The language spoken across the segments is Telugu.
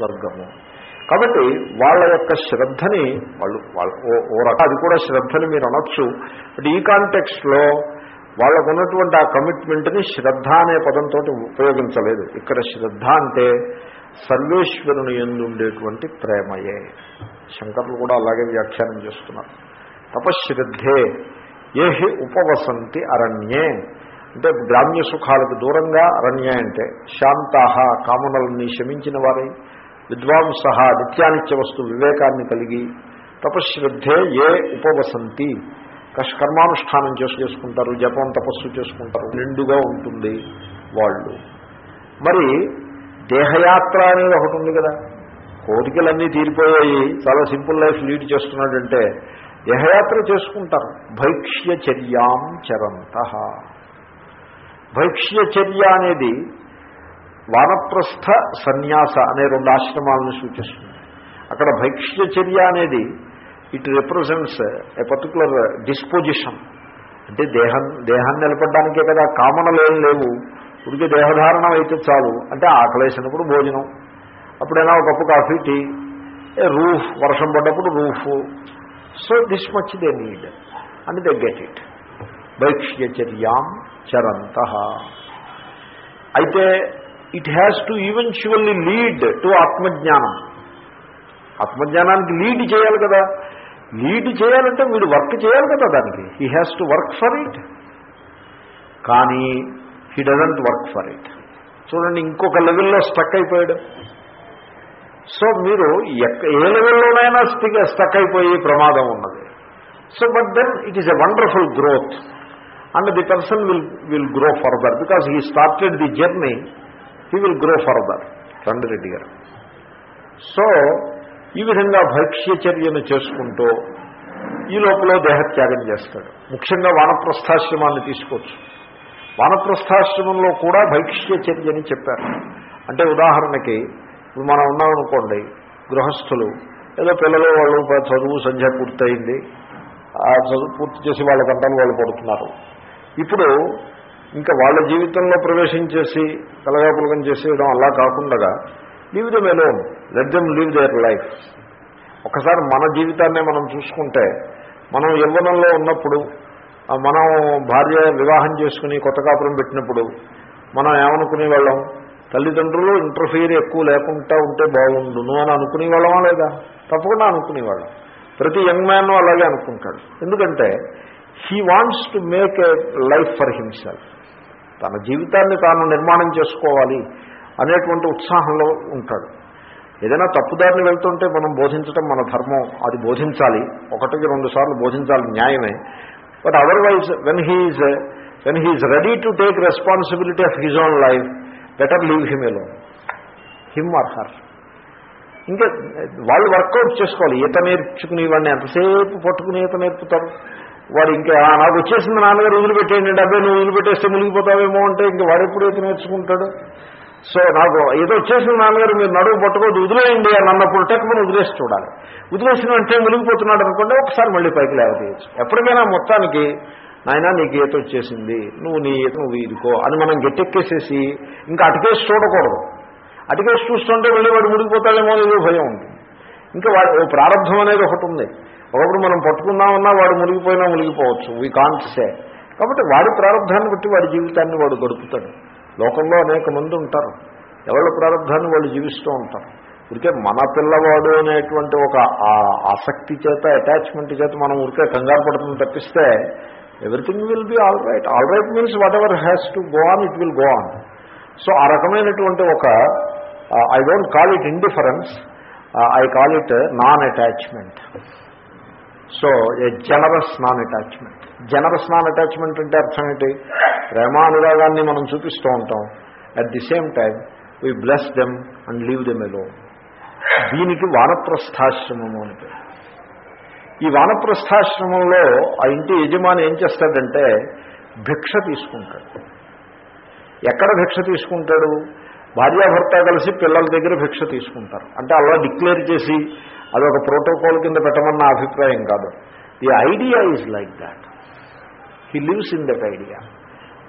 స్వర్గము. కాబట్టి వాళ్ళ యొక్క శ్రద్ధని వాళ్ళు వాళ్ళ ఓ- రకం అది కూడా శ్రద్ధని మీరు అనొచ్చు. బట్ ఈ కాంటెక్స్ట్లో వాళ్ళకు ఉన్నటువంటి ఆ కమిట్మెంట్ని శ్రద్ధ అనే పదంతో ఉపయోగించలేదు. ఇక్కడ శ్రద్ధ అంటే సర్వేశ్వరుని ఎందుండేటువంటి ప్రేమయే. శంకర్లు కూడా అలాగే వ్యాఖ్యానం చేస్తున్నారు. తపశ్రద్ధే ఏ హి ఉపవసంతి అరణ్యే. అంటే గ్రామ్య సుఖాలకు దూరంగా అరణ్య అంటే శాంతాహ కామనల్ని శమించిన వారై. విద్వాంస నిత్యానిత్య వస్తు వివేకాన్ని కలిగి తపశ్రద్ధే ఏ ఉపవసంతి. కష్ కర్మానుష్ఠానం చేసు చేసుకుంటారు జపం తపస్సు చేసుకుంటారు నిండుగా ఉంటుంది వాళ్ళు. మరి దేహయాత్ర అనేది ఒకటి ఉంది కదా. కోరికలన్నీ తీరిపోయాయి. చాలా సింపుల్ లైఫ్ లీడ్ చేస్తున్నాడంటే దేహయాత్ర చేసుకుంటారు. భైక్ష్యచర్యాం చరంత. భైక్ష్యచర్య అనేది వానప్రస్థ సన్యాస అనే రెండు ఆశ్రమాలను సూచిస్తుంది. అక్కడ భైక్ష్యచర్య అనేది it represents a particular disposition అంటే దేహం దేహాన్ని నిలబడడానికే కదా కామనలు ఏం లేవు. ఉడికి దేహధారణం అయితే చాలు. అంటే ఆకలేసినప్పుడు భోజనం. అప్పుడైనా ఒక కప్పు కాఫీ టీ రూఫ్ వర్షం పడ్డప్పుడు roof. So this much they need and they get it భైక్ష్యచర్యాం చరంత. అయితే it has to eventually lead to ఆత్మజ్ఞానం. ఆత్మజ్ఞానానికి లీడ్ చేయాలి కదా. లీడ్ చేయాలంటే వీడు వర్క్ చేయాలి కదా దానికి. He has to work for it కానీ he doesn't work for it చూడండి ఇంకొక లెవెల్లో స్టక్ అయిపోయాడు. సో మీరు ఎక్క ఏ లెవెల్లోనైనా స్టిక్ స్టక్ అయిపోయే ప్రమాదం ఉన్నది. So but then it is a wonderful growth and the person will will grow further because he started the journey he will grow further రండిరెడ్డి గారు. సో ఈ విధంగా భైక్ష్యచర్యను చేసుకుంటూ ఈ లోపల దేహత్యాగం చేస్తాడు. ముఖ్యంగా వానప్రస్థాశ్రమాన్ని తీసుకోవచ్చు. వానప్రస్థాశ్రమంలో కూడా భైక్ష్యచర్యని చెప్పారు. అంటే ఉదాహరణకి ఇప్పుడు మనం ఉన్నామనుకోండి గృహస్థులు ఏదో పిల్లలు వాళ్ళు చదువు సంధ్య పూర్తయింది ఆ చదువు పూర్తి చేసి వాళ్ళ గంటలు వాళ్ళు పడుతున్నారు. ఇప్పుడు ఇంకా వాళ్ళ జీవితంలో ప్రవేశించేసి కలగాపులకం చేసేయడం అలా కాకుండా leave them alone let them leave their life ఒకసారి మన జీవితాన్నే మనం చూసుకుంటే మనం యవ్వనంలో ఉన్నప్పుడు మనం భార్య వివాహం చేసుకుని కొత్త కాపురం పెట్టినప్పుడు మనం ఏమనుకునే వాళ్ళం? తల్లిదండ్రులు ఇంటర్ఫియర్ ఎక్కువ లేకుండా ఉంటే బాగుండును అని అనుకునేవాళ్ళమా లేదా? తప్పకుండా అనుకునేవాళ్ళం ప్రతి యంగ్ మ్యాన్ అలాగే అనుకుంటాడు. ఎందుకంటే he wants to make a life for himself తన జీవితాన్ని తాను నిర్మాణం చేసుకోవాలి అనేటువంటి ఉత్సాహంలో ఉంటాడు. ఏదైనా తప్పుదారిని వెళ్తుంటే మనం బోధించడం మన ధర్మం అది బోధించాలి. ఒకటికి రెండు సార్లు బోధించాలి న్యాయమే. But otherwise when he's when he's ready to take responsibility of his own life better leave him alone him or her ఇంకా వాళ్ళు వర్కౌట్ చేసుకోవాలి. ఈత నేర్చుకుని వాడిని ఎంతసేపు పట్టుకుని ఈత నేర్పుతారు? వాడు ఇంకా నాకు వచ్చేసింది నాన్నగారు వదిలిపెట్టేయండి డబ్బే నువ్వు వదిలిపెట్టేస్తే మునిగిపోతావేమో అంటే ఇంకా వాడు ఎప్పుడైతే నేర్చుకుంటాడు. సో నాకు ఏదో వచ్చేసింది నాన్నగారు మీరు నడువు పట్టుకోవద్దు వదిలేయండి అని అన్నప్పుడు టెక్మని వదిలేసి చూడాలి. వదిలేసిన అంటే మునిగిపోతున్నాడు అనుకోండి ఒకసారి మళ్ళీ పైకి లేవతీయచ్చు. ఎప్పటికైనా మొత్తానికి నాయన నీకు ఈత వచ్చేసింది నువ్వు నీ ఈత నువ్వు ఈదుకో అని మనం గట్టెక్కేసేసి ఇంకా అటుకేసి చూడకూడదు. అటుకేసి చూస్తుంటే మళ్ళీ వాడు మునిగిపోతాడేమో ఏదో భయం ఉంటుంది. ఇంకా వాడు ప్రారంభం అనేది ఒకటి ఉంది. ఒకప్పుడు మనం పట్టుకుందామన్నా వాడు మునిగిపోయినా మునిగిపోవచ్చు వీ కాంట్ సే కాబట్టి వాడి ప్రారంభాన్ని బట్టి వాడి జీవితాన్ని వాడు గడుపుతాడు. లోకంలో అనేక మంది ఉంటారు. ఎవరి ప్రారంభాన్ని వాళ్ళు జీవిస్తూ ఉంటారు. ఊరికే మన పిల్లవాడు అనేటువంటి ఒక ఆసక్తి చేత అటాచ్మెంట్ చేత మనం ఊరికే కంగారు పడుతుంది తప్పిస్తే everything will be all right all right means whatever has to go on it will go on so ఆ రకమైనటువంటి ఒక I don't call it indifference I call it non attachment so a generous non attachment. Generous non attachment అంటే అర్థం ఏంటి? ప్రేమానురాగాన్ని మనం చూపిస్తూ ఉంటాం. At the same time we bless them and leave them alone దీనికి వానప్రస్థాశ్రమము అంటే ఈ వానప్రస్థాశ్రమంలో ఆ ఇంటి యజమాని ఏం చేస్తాడంటే భిక్ష తీసుకుంటాడు. ఎక్కడ భిక్ష తీసుకుంటాడు? భార్యాభర్త కలిసి పిల్లల దగ్గర భిక్ష తీసుకుంటారు. అంటే అలా డిక్లేర్ చేసి అదొక ప్రోటోకాల్ కింద పెట్టమన్న అభిప్రాయం కాదు. The idea is like that he lives in that idea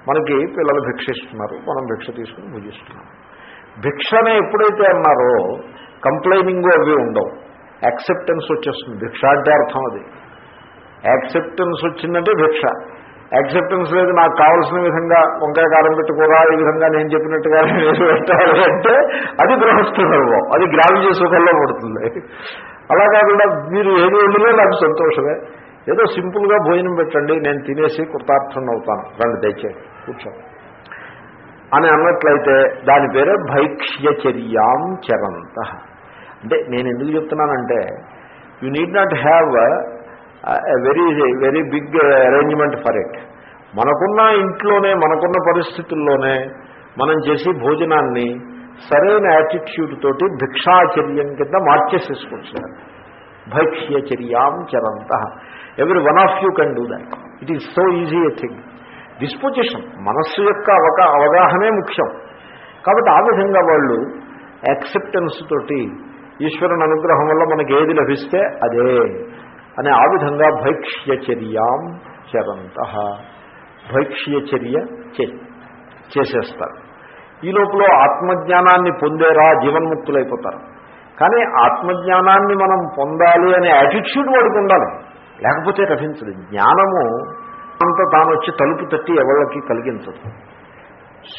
మనకి పిల్లలు భిక్ష ఇస్తున్నారు మనం భిక్ష తీసుకుని భుజిస్తున్నాం భిక్షనే ఎప్పుడైతే అన్నారో కంప్లైనింగ్ అవి ఉండవు. యాక్సెప్టెన్స్ వచ్చేస్తుంది. భిక్ష అంటే అర్థం అది. యాక్సెప్టెన్స్ వచ్చిందంటే భిక్ష. యాక్సెప్టెన్స్ లేదు నాకు కావాల్సిన విధంగా వంకాయ కారం పెట్టుకోరా ఈ విధంగా నేను చెప్పినట్టుగా నేను పెట్టాలి అంటే అది గృహస్థ ధర్మం అది గ్రామ్య సుఖంలో పడుతుంది. అలా కాకుండా మీరు ఏది వెళ్ళినా నాకు సంతోషమే. ఏదో సింపుల్గా భోజనం పెట్టండి నేను తినేసి కృతార్థం అవుతాను. రండి దయచేసి కూర్చోండి. అని అన్నట్లయితే దాని పేరే భైక్ష్యచర్యాం చరంత. అంటే నేను ఎందుకు చెప్తున్నానంటే you need not have very very big arrangement for it మనకున్న ఇంట్లోనే మనకున్న పరిస్థితుల్లోనే మనం చేసి భోజనాన్ని సరైన యాటిట్యూడ్ తోటి భిక్షాచర్యం కింద మార్చేసేసుకోవచ్చు భైక్ష్యచర్యాం చరంత. Every one of you can do that it is so easy a thing disposition మనస్సు యొక్క అవగా అవగాహనే ముఖ్యం. కాబట్టి ఆ విధంగా వాళ్ళు యాక్సెప్టెన్స్ తోటి ఈశ్వరుని అనుగ్రహం వల్ల మనకి ఏది లభిస్తే అదే అని ఆ విధంగా భైక్ష్యచర్యాం చరంత. భైక్ష్యచర్య చేసేస్తారు. ఈ లోపల ఆత్మజ్ఞానాన్ని పొందేరా జీవన్ముక్తులైపోతారు. కానీ ఆత్మజ్ఞానాన్ని మనం పొందాలి అనే యాటిట్యూడ్ వాడికి ఉండాలి. లేకపోతే లభించదు జ్ఞానము అంత తాను వచ్చి తలుపు తట్టి ఎవళ్ళకి కలిగించదు.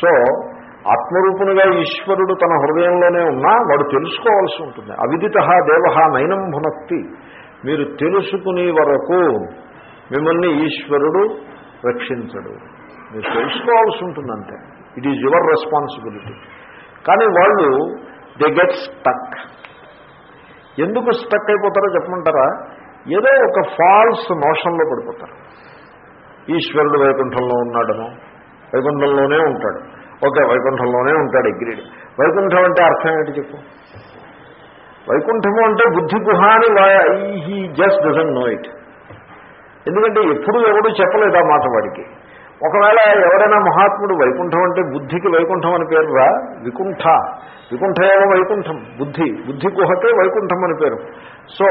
సో ఆత్మరూపునిగా ఈశ్వరుడు తన హృదయంలోనే ఉన్నా వాడు తెలుసుకోవాల్సి ఉంటుంది. అవిదిత దేవ నైనం భునక్తి. మీరు తెలుసుకునే వరకు మిమ్మల్ని ఈశ్వరుడు రక్షించడు. మీరు తెలుసుకోవాల్సి ఉంటుందంటే. ఇట్ ఈజ్ యువర్ రెస్పాన్సిబిలిటీ కానీ వాళ్ళు దే గెట్ స్టక్ ఎందుకు స్టక్ అయిపోతారో చెప్పమంటారా? ఏదో ఒక ఫాల్స్ నోషన్లో పడిపోతారు. ఈశ్వరుడు వైకుంఠంలో ఉన్నాడను వైకుంఠంలోనే ఉంటాడు. ఓకే వైకుంఠంలోనే ఉంటాడు అగ్రీడ్. వైకుంఠం అంటే అర్థం ఏంటి చెప్పు? వైకుంఠము అంటే బుద్ధి గుహ అని he just doesn't know it ఎందుకంటే ఎప్పుడు ఎవడు చెప్పలేదు ఆ మాట వాడికి. ఒకవేళ ఎవరైనా మహాత్ముడు వైకుంఠం అంటే బుద్ధికి వైకుంఠం అని పేరు రా వికుంఠ. వికుంఠ ఏమో వైకుంఠం బుద్ధి. బుద్ధి గుహకే వైకుంఠం అని పేరు. సో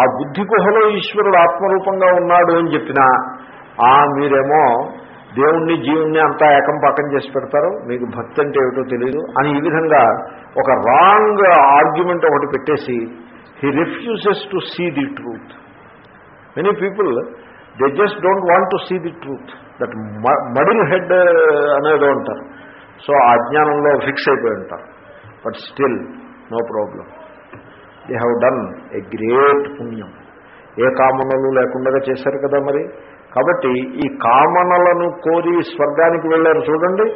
ఆ బుద్ధి గుహలో ఈశ్వరుడు ఆత్మరూపంగా ఉన్నాడు అని చెప్పినా ఆ మీరేమో దేవుణ్ణి జీవుణ్ణి అంతా ఏకం పాకం చేసి పెడతారు. మీకు భక్తి అంటే ఏమిటో తెలియదు అని ఈ విధంగా ఒక రాంగ్ ఆర్గ్యుమెంట్ ఒకటి పెట్టేసి he refuses to see the truth many people they just don't want to see the truth that muddle head అనేది ఉంటారు సో ఆ అజ్ఞానంలో ఫిక్స్ అయిపోయి ఉంటారు. But still no problem they have done a great పుణ్యం. ఏ కామనలు లేకుండా చేశారు కదా మరి? కాబట్టి ఈ కామనలను కోరి స్వర్గానికి వెళ్ళారు చూడండి.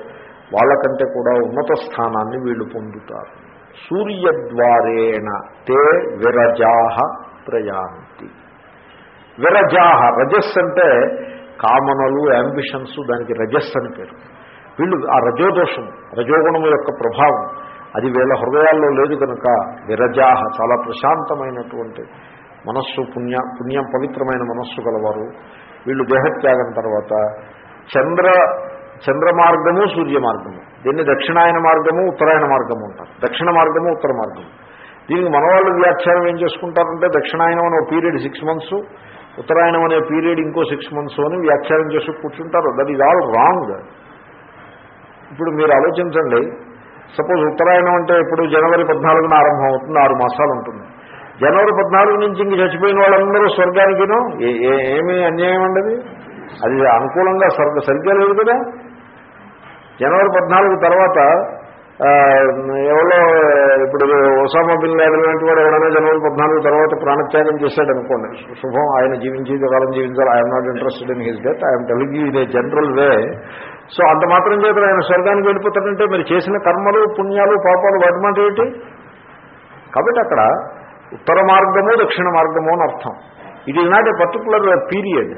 వాళ్ళకంటే కూడా ఉన్నత స్థానాన్ని వీళ్ళు పొందుతారు. సూర్యద్వారేణ తే విరజాహ ప్రయాంతి. విరజాహ రజస్ అంటే కామనలు యాంబిషన్స్ దానికి రజస్ అని పేరు. వీళ్ళు ఆ రజోదోషం రజోగుణం యొక్క ప్రభావం అది వీళ్ళ హృదయాల్లో లేదు కనుక విరజాహ చాలా ప్రశాంతమైనటువంటి మనస్సు పుణ్య పుణ్యం పవిత్రమైన మనస్సు గలవారు. వీళ్ళు దేహత్యాగం తర్వాత చంద్ర చంద్ర మార్గము సూర్య మార్గము. దీన్ని దక్షిణాయన మార్గము ఉత్తరాయణ మార్గము అంటారు. దక్షిణ మార్గము ఉత్తర మార్గము. దీనికి మన వాళ్ళు వ్యాఖ్యానం ఏం చేసుకుంటారంటే దక్షిణాయనం అనే పీరియడ్ సిక్స్ మంత్స్ ఉత్తరాయణం అనే పీరియడ్ ఇంకో సిక్స్ మంత్స్ అని వ్యాఖ్యానం చేసి కూర్చుంటారు. దట్ ఈజ్ ఆల్ రాంగ్ ఇప్పుడు మీరు ఆలోచించండి. సపోజ్ ఉత్తరాయణం అంటే ఇప్పుడు జనవరి పద్నాలుగున ఆరంభం అవుతుంది ఆరు మాసాలు ఉంటుంది. జనవరి పద్నాలుగు నుంచి ఇంక చచ్చిపోయిన వాళ్ళందరూ స్వర్గానికినో? ఏమీ అన్యాయం ఉండదు? అది అనుకూలంగా స్వర్గ సరిగ్గా లేదు కదా? జనవరి పద్నాలుగు తర్వాత ఎవరో ఇప్పుడు ఒసామా బిన్ లాడెన్ లాంటి వాడు ఎవరైనా జనవరి పద్నాలుగు తర్వాత ప్రాణత్యాగం చేశాడు అనుకోండి. శుభం ఆయన జీవించేది కాలం జీవించాలి. I'm not interested in his death I'm telling in a general way so అంత మాత్రం చేత ఆయన స్వర్గానికి వెళ్ళిపోతాడంటే మీరు చేసిన కర్మలు పుణ్యాలు పాపాలు వాటి మాట కాబట్టి అక్కడ ఉత్తర మార్గము దక్షిణ మార్గము అని అర్థం. It is not a particular period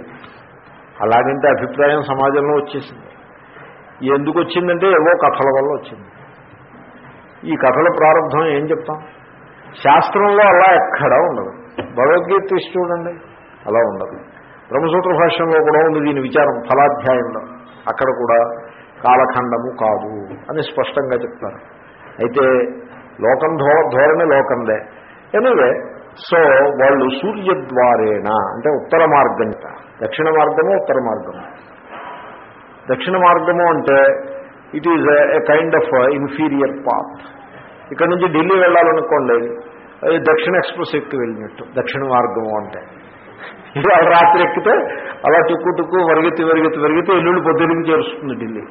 అలాగంటే అభిప్రాయం సమాజంలో వచ్చేసింది. ఎందుకు వచ్చిందంటే ఏవో కథల వల్ల వచ్చింది. ఈ కథల ప్రారంభం ఏం చెప్తాం? శాస్త్రంలో అలా ఎక్కడా ఉండదు. భగవద్గీత తీసి చూడండి. అలా ఉండదు. బ్రహ్మసూత్ర భాష్యంలో కూడా ఉంది దీని విచారం ఫలాధ్యాయంలో. అక్కడ కూడా కాలఖండము కాదు అని స్పష్టంగా చెప్తారు. అయితే లోకం ధో ధోరణి లోకందే. ఎనివే సో వాళ్ళు సూర్యద్వారేణ అంటే ఉత్తర మార్గం దక్షిణ మార్గము ఉత్తర మార్గము? దక్షిణ మార్గము అంటే it is a kind of inferior path ఇక్కడ నుంచి ఢిల్లీ వెళ్ళాలనుకోండి అది దక్షిణ ఎక్స్ప్రెస్ ఎక్కి వెళ్ళినట్టు. దక్షిణ మార్గం అంటే. ఇది రాత్రి ఎక్కితే అలా టుక్కు టుక్కు వరిగెత్తి వరిగెత్తి వరిగితే ఎల్లుండి పొద్దున్నకి చేరుస్తుంది ఢిల్లీ.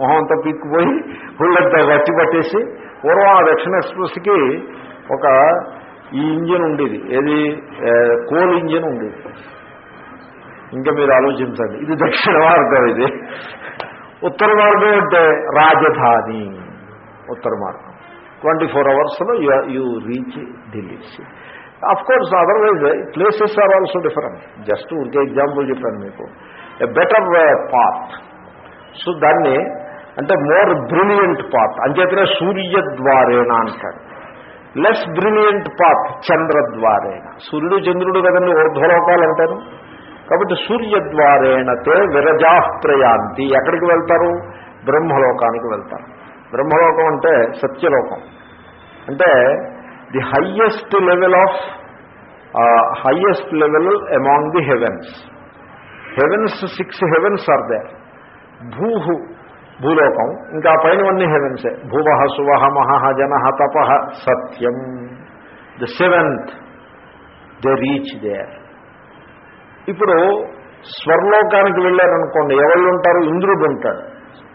మొహం అంతా పీక్కుపోయి ఒళ్ళంతా గట్టి పట్టేసి పూర్వం ఆ దక్షిణ ఎక్స్ప్రెస్కి ఒక ఈ ఇంజిన్ ఉండేది. ఏది? కోల్ ఇంజిన్ ఉండేది. ఇంకా మీరు ఆలోచించండి. ఇది దక్షిణ మార్గం ఇది. ఉత్తర మార్గం అంటే రాజధాని. ఉత్తర మార్గం ట్వంటీ ఫోర్ అవర్స్లో you reach Delhi. Of course otherwise places are also different just ఊరికే ఎగ్జాంపుల్ చెప్పాను మీకు. ఎ బెటర్ పాత్ సో దాన్ని అంటే మోర్ బ్రిలియంట్ పాత్ అంచేతనే సూర్యద్వారేణ అంటాడు లెస్ బ్రిలియంట్ పాత్ చంద్రద్వారేణ సూర్యుడు చంద్రుడు కదండి ఊర్ధ్వలోకాలు అంటారు. కాబట్టి సూర్యద్వారేణతే విరజాప్రయాంతి ఎక్కడికి వెళ్తారు? బ్రహ్మలోకానికి వెళ్తారు. బ్రహ్మలోకం అంటే సత్యలోకం. అంటే the highest level of highest level among the heavens. Heavens six heavens are they భూహు భూలోకం. ఇంకా పైనవన్నీ హెవెన్సే. భూవ సువహ మహ జన తప సత్యం. The seventh the reach there. ఇప్పుడు స్వర్లోకానికి వెళ్ళారనుకోండి ఎవరు ఉంటారు? ఇంద్రుడు ఉంటాడు.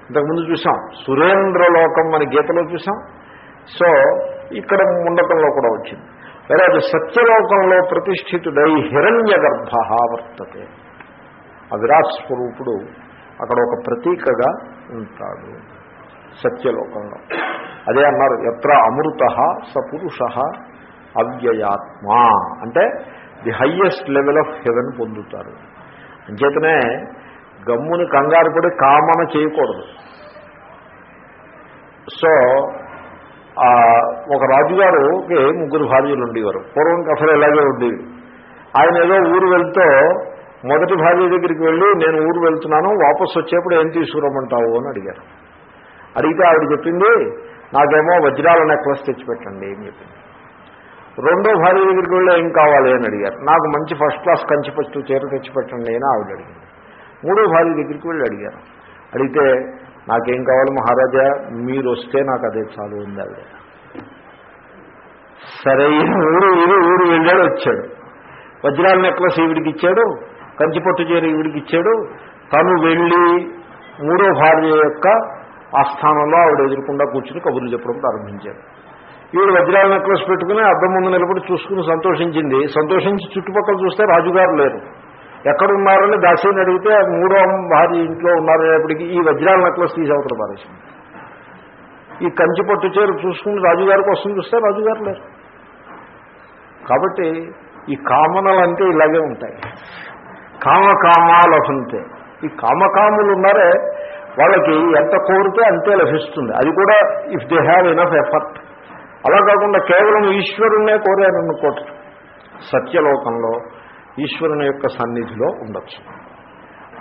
ఇంతకుముందు చూసాం సురేంద్రలోకం అని గీతలో చూసాం. సో ఇక్కడ ముండకంలో కూడా వచ్చింది. వేరే అది సత్యలోకంలో ప్రతిష్ఠితుడై హిరణ్య గర్భ వర్తతే. ఆ విరాట్ స్వరూపుడు అక్కడ ఒక ప్రతీకగా ఉంటాడు సత్యలోకంలో. అదే అన్నారు ఎత్ర అమృత సపురుష అవ్యయాత్మ. అంటే the highest level of heaven పొందుతారు. అంచేతనే గమ్ముని కంగారు పడి కామన చేయకూడదు. సో ఒక రాజుగారుకి ముగ్గురు భార్యలు ఉండేవారు. పూర్వం కథలు ఇలాగే ఉండేవి. ఆయన ఏదో ఊరు వెళ్తూ మొదటి భార్య దగ్గరికి వెళ్ళి నేను ఊరు వెళ్తున్నాను వాపసు వచ్చేప్పుడు ఏం తీసుకురమ్మంటావు? అని అడిగారు. అడిగితే ఆవిడ చెప్పింది నాకేమో వజ్రాల నెక్లెస్ తెచ్చిపెట్టండి అని చెప్పింది. రెండో భార్య దగ్గరికి వెళ్ళి ఏం కావాలి అని అడిగారు. నాకు మంచి ఫస్ట్ క్లాస్ కంచిపట్టు చీర తెచ్చిపెట్టండి అని ఆవిడ అడిగింది. మూడో భార్య దగ్గరికి వెళ్ళి అడిగారు. అడిగితే నాకేం కావాలి మహారాజా? మీరు వస్తే నాకు అదే చాలు ఉంది ఆవిడ. సరే ఊరు ఊరు ఊరు వెళ్ళాడు వచ్చాడు. వజ్రాల నెక్లెస్ ఈవిడికి ఇచ్చాడు కంచిపట్టు చీర ఈవిడికి ఇచ్చాడు. తను వెళ్ళి మూడో భార్య యొక్క ఆస్థానంలో ఆవిడ ఎదురకుండా కూర్చుని కబుర్లు చెప్పడం ప్రారంభించాడు. ఈవిడ వజ్రాల నెక్లెస్ పెట్టుకుని అద్దం ముందు నిలబడి చూసుకుని సంతోషించింది. సంతోషించి చుట్టుపక్కల చూస్తే రాజుగారు లేరు. ఎక్కడున్నారని దాసీని అడిగితే మూడో భార్య ఇంట్లో ఉన్నారనేప్పటికీ ఈ వజ్రాల నెక్లెస్ తీసి అవతల పారేసింది ఈ కంచి పట్టు చీర చూసుకుని రాజుగారి కోసం చూస్తే రాజుగారు లేరు. కాబట్టి ఈ కామనలు అంటే ఇలాగే ఉంటాయి. కామకామాలు అసంతే ఈ కామకాములు ఉన్నారే వాళ్ళకి ఎంత కోరితే అంతే లభిస్తుంది. అది కూడా if they have enough effort అలా కాకుండా కేవలం ఈశ్వరుణ్ణే కోరారనుకోట సత్యలోకంలో ఈశ్వరుని యొక్క సన్నిధిలో ఉండొచ్చు.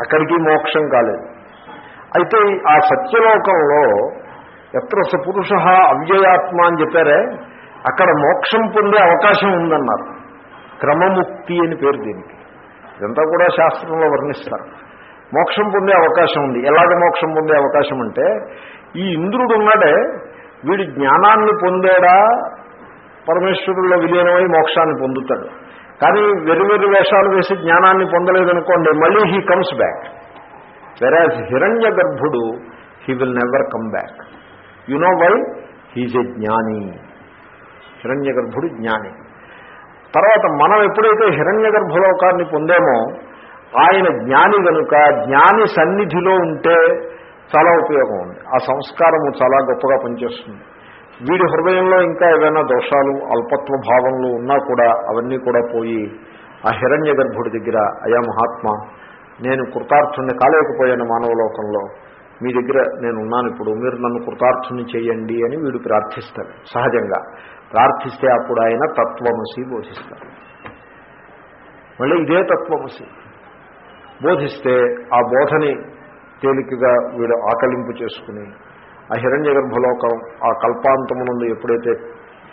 అక్కడికి మోక్షం కాలేదు. అయితే ఆ సత్యలోకంలో ఎత్ర సపురుష అవ్యయాత్మ అని చెప్పారే అక్కడ మోక్షం పొందే అవకాశం ఉందన్నారు. క్రమముక్తి అని పేరు దీనికి. ఇదంతా కూడా శాస్త్రంలో వర్ణిస్తారు. మోక్షం పొందే అవకాశం ఉంది. ఎలాగ మోక్షం పొందే అవకాశం అంటే ఈ ఇంద్రుడు ఉన్నాడే వీడి జ్ఞానాన్ని పొందాడా? పరమేశ్వరుల్లో విలీనమై మోక్షాన్ని పొందుతాడు. కానీ వెరువెరు వేషాలు వేసి జ్ఞానాన్ని పొందలేదనుకోండి మళ్ళీ హీ కమ్స్ బ్యాక్ వెరాజ్ హిరణ్య గర్భుడు he will never come back you know why he's a జ్ఞాని. హిరణ్య గర్భుడు జ్ఞాని. తర్వాత మనం ఎప్పుడైతే హిరణ్య గర్భలోకాన్ని పొందామో ఆయన జ్ఞాని కనుక జ్ఞాని సన్నిధిలో ఉంటే చాలా ఉపయోగం ఉంది. ఆ సంస్కారము చాలా గొప్పగా పనిచేస్తుంది. వీడి హృదయంలో ఇంకా ఏదైనా దోషాలు అల్పత్వ భావంలో ఉన్నా కూడా అవన్నీ కూడా పోయి ఆ హిరణ్య గర్భుడి దగ్గర అయా మహాత్మ నేను కృతార్థుని కాలేకపోయాను మానవ లోకంలో మీ దగ్గర నేను ఉన్నాను ఇప్పుడు. మీరు నన్ను కృతార్థుని చేయండి అని వీడు ప్రార్థిస్తాడు. సహజంగా. ప్రార్థిస్తే అప్పుడు ఆయన తత్వమసి బోధిస్తాడు. మళ్ళీ ఇదే తత్వమసి. బోధిస్తే ఆ బోధని తేలికగా వీడు ఆకలింపు చేసుకుని ఆ హిరణ్య గర్భలోకం ఆ కల్పాంతమునందు ఎప్పుడైతే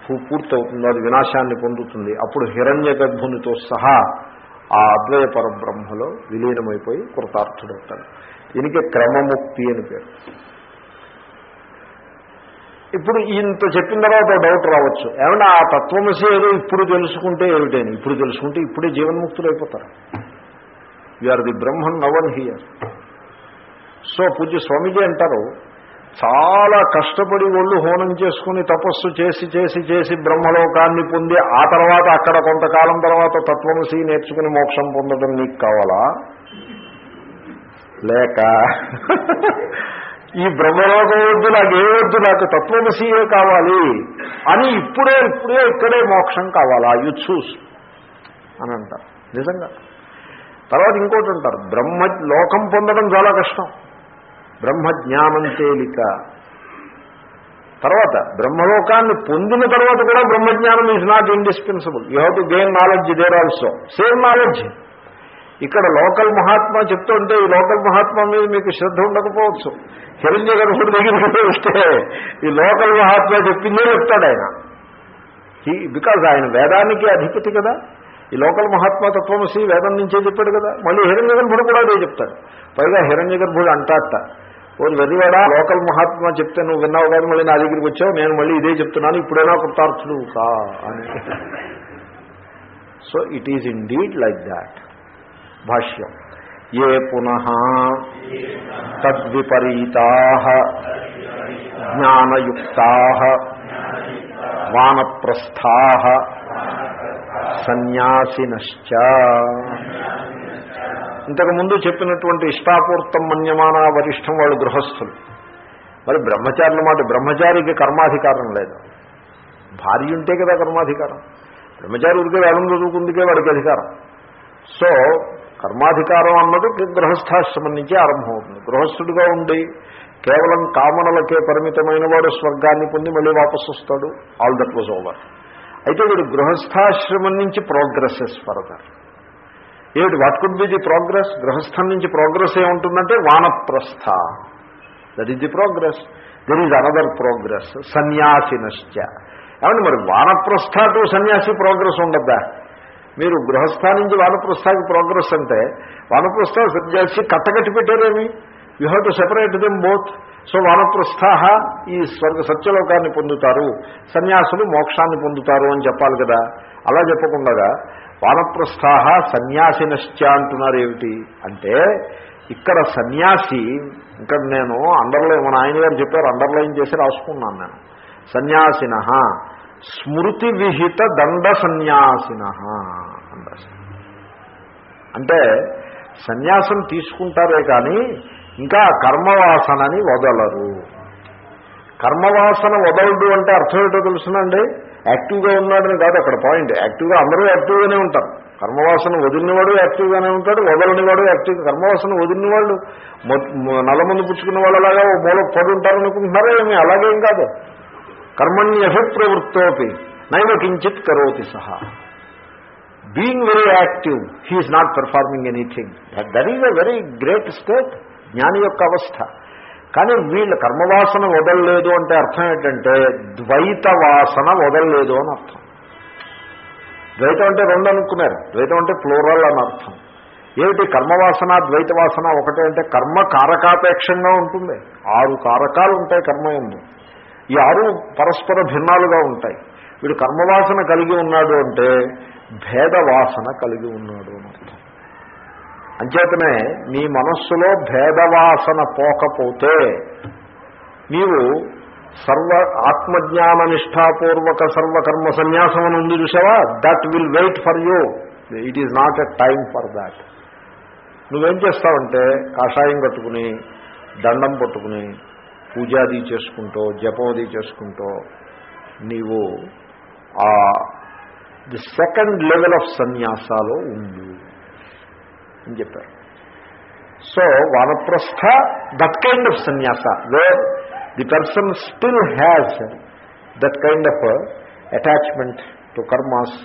పూర్తవుతుందో అది వినాశాన్ని పొందుతుంది అప్పుడు హిరణ్య గర్భునితో సహా ఆ అద్వయ పరబ్రహ్మలో విలీనమైపోయి కృతార్థుడవుతాడు. దీనికి క్రమముక్తి అని పేరు. ఇప్పుడు ఇంత చెప్పిన తర్వాత డౌట్ రావచ్చు. ఏమన్నా ఆ తత్వమసి ఏదో ఇప్పుడు తెలుసుకుంటే ఏమిటని? ఇప్పుడు తెలుసుకుంటే ఇప్పుడే జీవన్ముక్తులు అయిపోతారు you are the Brahman now and here so పూజ్య స్వామీజీ అంటారు చాలా కష్టపడి ఒళ్ళు హోనం చేసుకుని తపస్సు చేసి చేసి చేసి బ్రహ్మలోకాన్ని పొంది ఆ తర్వాత అక్కడ కొంతకాలం తర్వాత తత్వమసి నేర్చుకుని మోక్షం పొందడం నీకు కావాలా? లేక? ఈ బ్రహ్మలోకం వద్దు నాకు ఏ వద్దు నాకు తత్వమసీయే కావాలి. అని ఇప్పుడే ఇప్పుడే ఇక్కడే మోక్షం కావాలా? యు చూస్ అని అంటారు. నిజంగా. తర్వాత ఇంకోటి అంటారు. బ్రహ్మ లోకం పొందడం చాలా కష్టం. బ్రహ్మజ్ఞానం తేలిక తర్వాత బ్రహ్మలోకాన్ని పొందిన తర్వాత కూడా బ్రహ్మజ్ఞానం is not indispensable you have to gain knowledge there also same knowledge ఇక్కడ లోకల్ మహాత్మా చెప్తుంటే ఈ లోకల్ మహాత్మా మీద మీకు శ్రద్ధ ఉండకపోవచ్చు. హిరణ్య గర్భుడి దగ్గరికి వస్తే ఈ లోకల్ మహాత్మా చెప్పిందే చెప్తాడు ఆయన. బికాజ్ ఆయన వేదానికి అధిపతి కదా. ఈ లోకల్ మహాత్మా తత్వమసి వేదం నుంచే చెప్పాడు కదా. మళ్ళీ హిరణ్య గర్భుడు కూడా అదే చెప్తాడు. పైగా హిరణ్య గర్భుడు అంటాట ఓ వెర్రివాడా లోకల్ మహాత్మా చెప్తే నువ్వు విన్నావు కానీ మళ్ళీ నా దగ్గరికి వచ్చావు నేను మళ్ళీ ఇదే చెప్తున్నాను ఇప్పుడైనా కృతార్థుడు కా అని. So it is indeed like that భాష్యం. ఏ పునః తద్విపరీతా జ్ఞానయుక్తా వానప్రస్థా సన్యాసినశ్చ. ఇంతకుముందు చెప్పినటువంటి ఇష్టాపూర్తం మన్యమాన వరిష్టం వాళ్ళు గృహస్థులు. మరి బ్రహ్మచారుల మాట బ్రహ్మచారికి కర్మాధికారం లేదు. భార్య ఉంటే కదా కర్మాధికారం. బ్రహ్మచారి ఉడికే వేలం చదువుకుందికే వాడికి అధికారం. సో కర్మాధికారం అన్నది గృహస్థాశ్రమం నుంచే ఆరంభమవుతుంది. గృహస్థుడిగా ఉండి కేవలం కామనలకే పరిమితమైన వాడు స్వర్గాన్ని పొంది మళ్ళీ వాపసు వస్తాడు ఆల్ దట్ వాజ్ ఓవర్ అయితే వీడు గృహస్థాశ్రమం నుంచి ప్రోగ్రెసెస్ ఫర్దర్. ఏమిటి what could be the progress? గృహస్థం నుంచి ప్రోగ్రెస్ ఏముంటుందంటే వానప్రస్థ. That is the progress there is another progress సన్యాసినశ్చ. ఏమండి మరి వానప్రస్థ టు సన్యాసి ప్రోగ్రెస్ ఉండద్దా? మీరు గృహస్థా నుంచి వానప్రస్థానికి ప్రోగ్రెస్ అంటే వానప్రస్థ సన్యాసి కట్టకట్టి పెట్టారేమి? You have to separate them both. So వానప్రస్థ ఈ స్వర్గ సత్యలోకాన్ని పొందుతారు. సన్యాసులు మోక్షాన్ని పొందుతారు అని చెప్పాలి కదా. అలా చెప్పకుండా వానప్రస్థ సన్యాసినశ్చ అంటున్నారు ఏమిటి? అంటే ఇక్కడ సన్యాసి ఇక్కడ నేను అండర్లైన్ మన ఆయన గారు చెప్పారు అండర్లైన్ చేసి రాసుకున్నాను నేను. సన్యాసిన స్మృతి విహిత దండ సన్యాసిన అంటే సన్యాసం తీసుకుంటారే కానీ ఇంకా కర్మవాసనని వదలరు. కర్మవాసన వదలడు అంటే అర్థం ఏంటో తెలుసునండి? యాక్టివ్గా ఉన్నాడని కాదు అక్కడ పాయింట్. యాక్టివ్గా అందరూ యాక్టివ్గానే ఉంటారు. కర్మవాసన వదిలినవాడు యాక్టివ్గానే ఉంటాడు వదలనివాడు యాక్టివ్ కర్మవాసన వదిలిన వాళ్ళు నల్లమంది పుచ్చుకున్న వాళ్ళలాగా ఓ మూల పడి ఉంటారనుకుంటున్నారా ఏమి? అలాగేం కాదు. కర్మణ్యభిప్రవృత్తోపి నైవ కించిత్ కరోతి సహా. Being very active he's not performing anything. That is a very great state జ్ఞాని యొక్క అవస్థ. కానీ వీళ్ళ కర్మవాసన వదలలేదు అంటే అర్థం ఏంటంటే ద్వైత వాసన వదలలేదు అని అర్థం. ద్వైతం అంటే రెండు అనుకున్నారు. ద్వైతం అంటే ప్లూరల్ అని అర్థం. ఏమిటి కర్మవాసన ద్వైత వాసన? ఒకటే అంటే కర్మ కారకాపేక్షంగా ఉంటుంది. ఆరు కారకాలు ఉంటాయి కర్మ ఎందు. ఈ ఆరు పరస్పర భిన్నాలుగా ఉంటాయి. వీడు కర్మవాసన కలిగి ఉన్నాడు అంటే భేదవాసన కలిగి ఉన్నాడు. అంచేతనే నీ మనస్సులో భేదవాసన పోకపోతే నీవు సర్వ ఆత్మజ్ఞాన నిష్ఠాపూర్వక సర్వకర్మ సన్యాసం అని ఉంది చూసావా that will wait for you it is not a time for that నువ్వేం చేస్తావంటే కాషాయం కట్టుకుని దండం పట్టుకుని పూజాది చేసుకుంటూ జపోది చేసుకుంటూ నీవు ఆ ది సెకండ్ లెవెల్ ఆఫ్ సన్యాసాలో ఉండు. అని చెప్పారు. So వానప్రస్థ that kind of sanyasa where the person still has that kind of attachment to karmas